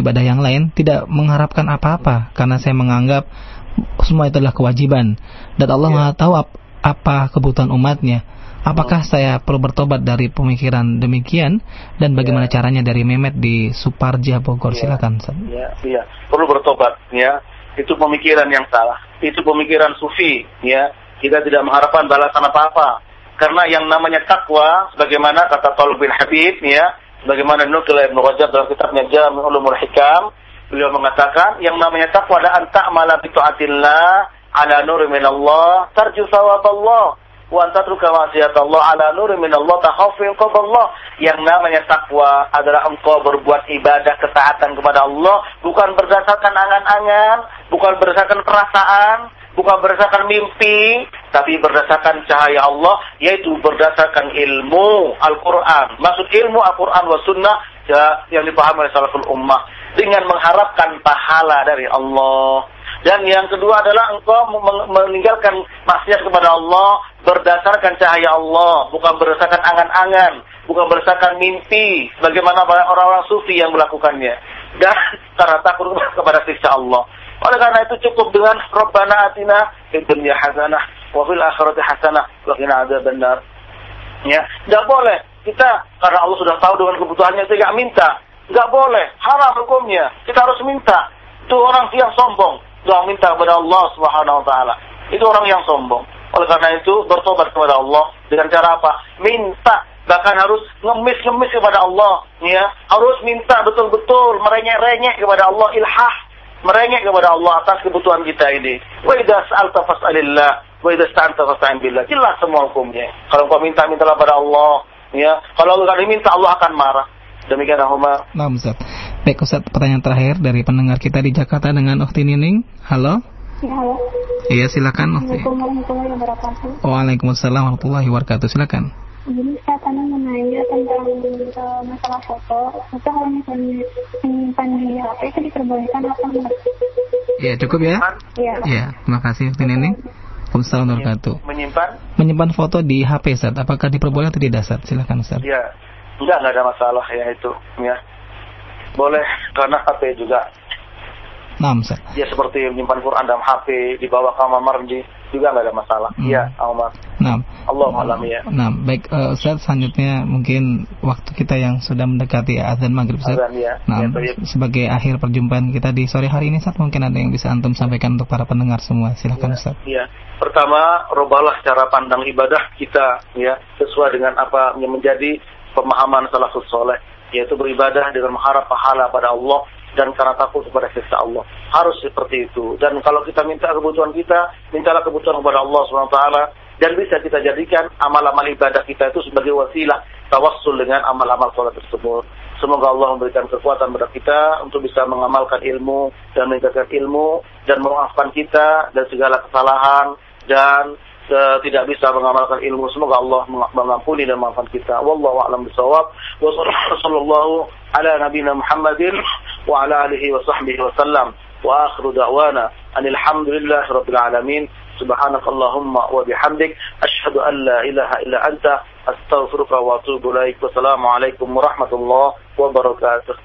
ibadah yang lain, tidak mengharapkan apa-apa, karena saya menganggap semua itu adalah kewajiban. Dan Allah Ya. Maha tahu ap- apa kebutuhan umatnya. Apakah saya perlu bertobat dari pemikiran demikian? Dan bagaimana caranya dari Memet di Suparja Bogor? Ya. Silakan. Ya, iya. Perlu bertobat, ya. Itu pemikiran yang salah. Itu pemikiran sufi, ya. Kita tidak mengharapkan balasan apa-apa. Karena yang namanya takwa, sebagaimana kata Talib bin Habib, ya, bagaimana nukil Ibn Rajab dalam kitabnya Jami Ulumul Hikam, beliau mengatakan yang namanya takwa adalah anta'mala bi ta'atillah ala nuri min Allah tarju sawab Allah wa maksiat Allah ala nuri min Allah takhafu Allah yang namanya takwa adalah engkau berbuat ibadah ketaatan kepada Allah bukan berdasarkan angan-angan bukan berdasarkan perasaan bukan berdasarkan mimpi tapi berdasarkan cahaya Allah yaitu berdasarkan ilmu Al-Qur'an. Maksud ilmu Al-Qur'an wa sunnah ya, yang dipahami oleh salaful ummah. Dengan mengharapkan pahala dari Allah. Dan yang kedua adalah engkau meninggalkan maksiat kepada Allah berdasarkan cahaya Allah, bukan berdasarkan angan-angan, bukan berdasarkan mimpi, bagaimana orang-orang sufi yang melakukannya. Dan karena takut kepada siksa Allah. Oleh karena itu cukup dengan Rabbana atina fid dunya hasanah wa fil akhirati hasanah wa qina adzabannar. Ya, enggak boleh kita karena Allah sudah tahu dengan kebutuhannya tidak minta. Enggak boleh, haram hukumnya. Kita harus minta. Itu orang yang sombong. Doa minta kepada Allah Subhanahu wa taala. Itu orang yang sombong. Oleh karena itu bertobat kepada Allah dengan cara apa? Minta bahkan harus ngemis-ngemis kepada Allah ya harus minta betul-betul merenyek-renyek kepada Allah ilhah merengek kepada Allah atas kebutuhan kita ini. Wa idza sa'alta fas'alillah wa idza sta'anta fasta'in billah. Jelas semua hukumnya. Kalau kau minta mintalah pada Allah, ya. Kalau enggak diminta Allah akan marah. Demikian Ahumar. Nah, Ustaz. Baik, Ustaz, pertanyaan terakhir dari pendengar kita di Jakarta dengan Ukti Nining. Halo? Ya, halo. Iya, silakan Ukti. Waalaikumsalam warahmatullahi wabarakatuh. Silakan. Jadi saya tanya menanya tentang uh, masalah foto. Itu kalau misalnya menyimpan di HP itu diperbolehkan apa enggak? Iya, cukup ya? Iya. Iya, terima kasih Ukti Nining. Waalaikumsalam warahmatullahi wabarakatuh. Menyimpan? Menyimpan foto di HP, Ustaz. Apakah diperbolehkan atau tidak, Ustaz? Silakan, Ustaz. Ya. Enggak, enggak ada masalah ya itu, ya. Boleh karena HP juga Nah, Ustaz. ya seperti menyimpan Quran dalam HP dibawa ke kamar mandi juga nggak ada masalah. Hmm. Iya, Ahmad. Nah, Allah alam ya. Nah, baik uh, Ustaz, selanjutnya mungkin waktu kita yang sudah mendekati azan maghrib Ustaz. Azan, ya. Nah, Ya, sebagai akhir perjumpaan kita di sore hari ini Ustaz, mungkin ada yang bisa antum sampaikan untuk para pendengar semua. Silakan Ustaz. Iya. Pertama, robalah cara pandang ibadah kita ya sesuai dengan apa yang menjadi pemahaman salafus soleh yaitu beribadah dengan mengharap pahala pada Allah dan karena takut kepada siksa Allah. Harus seperti itu. Dan kalau kita minta kebutuhan kita, mintalah kebutuhan kepada Allah SWT dan bisa kita jadikan amal-amal ibadah kita itu sebagai wasilah tawassul dengan amal-amal sholat tersebut. Semoga Allah memberikan kekuatan kepada kita untuk bisa mengamalkan ilmu dan meningkatkan ilmu dan memaafkan kita dan segala kesalahan dan tidak bisa mengamalkan ilmu. Semoga Allah meng- mengampuni dan memaafkan kita. Wallahu a'lam bishawab. Wa sallallahu ala nabiyina Muhammadin wa ala alihi wa sahbihi wa sallam. Wa akhiru da'wana anil hamdulillahi rabbil alamin. سبحانك اللهم وبحمدك أشهد أن لا إله إلا أنت أستغفرك وأتوب إليك والسلام عليكم ورحمة الله وبركاته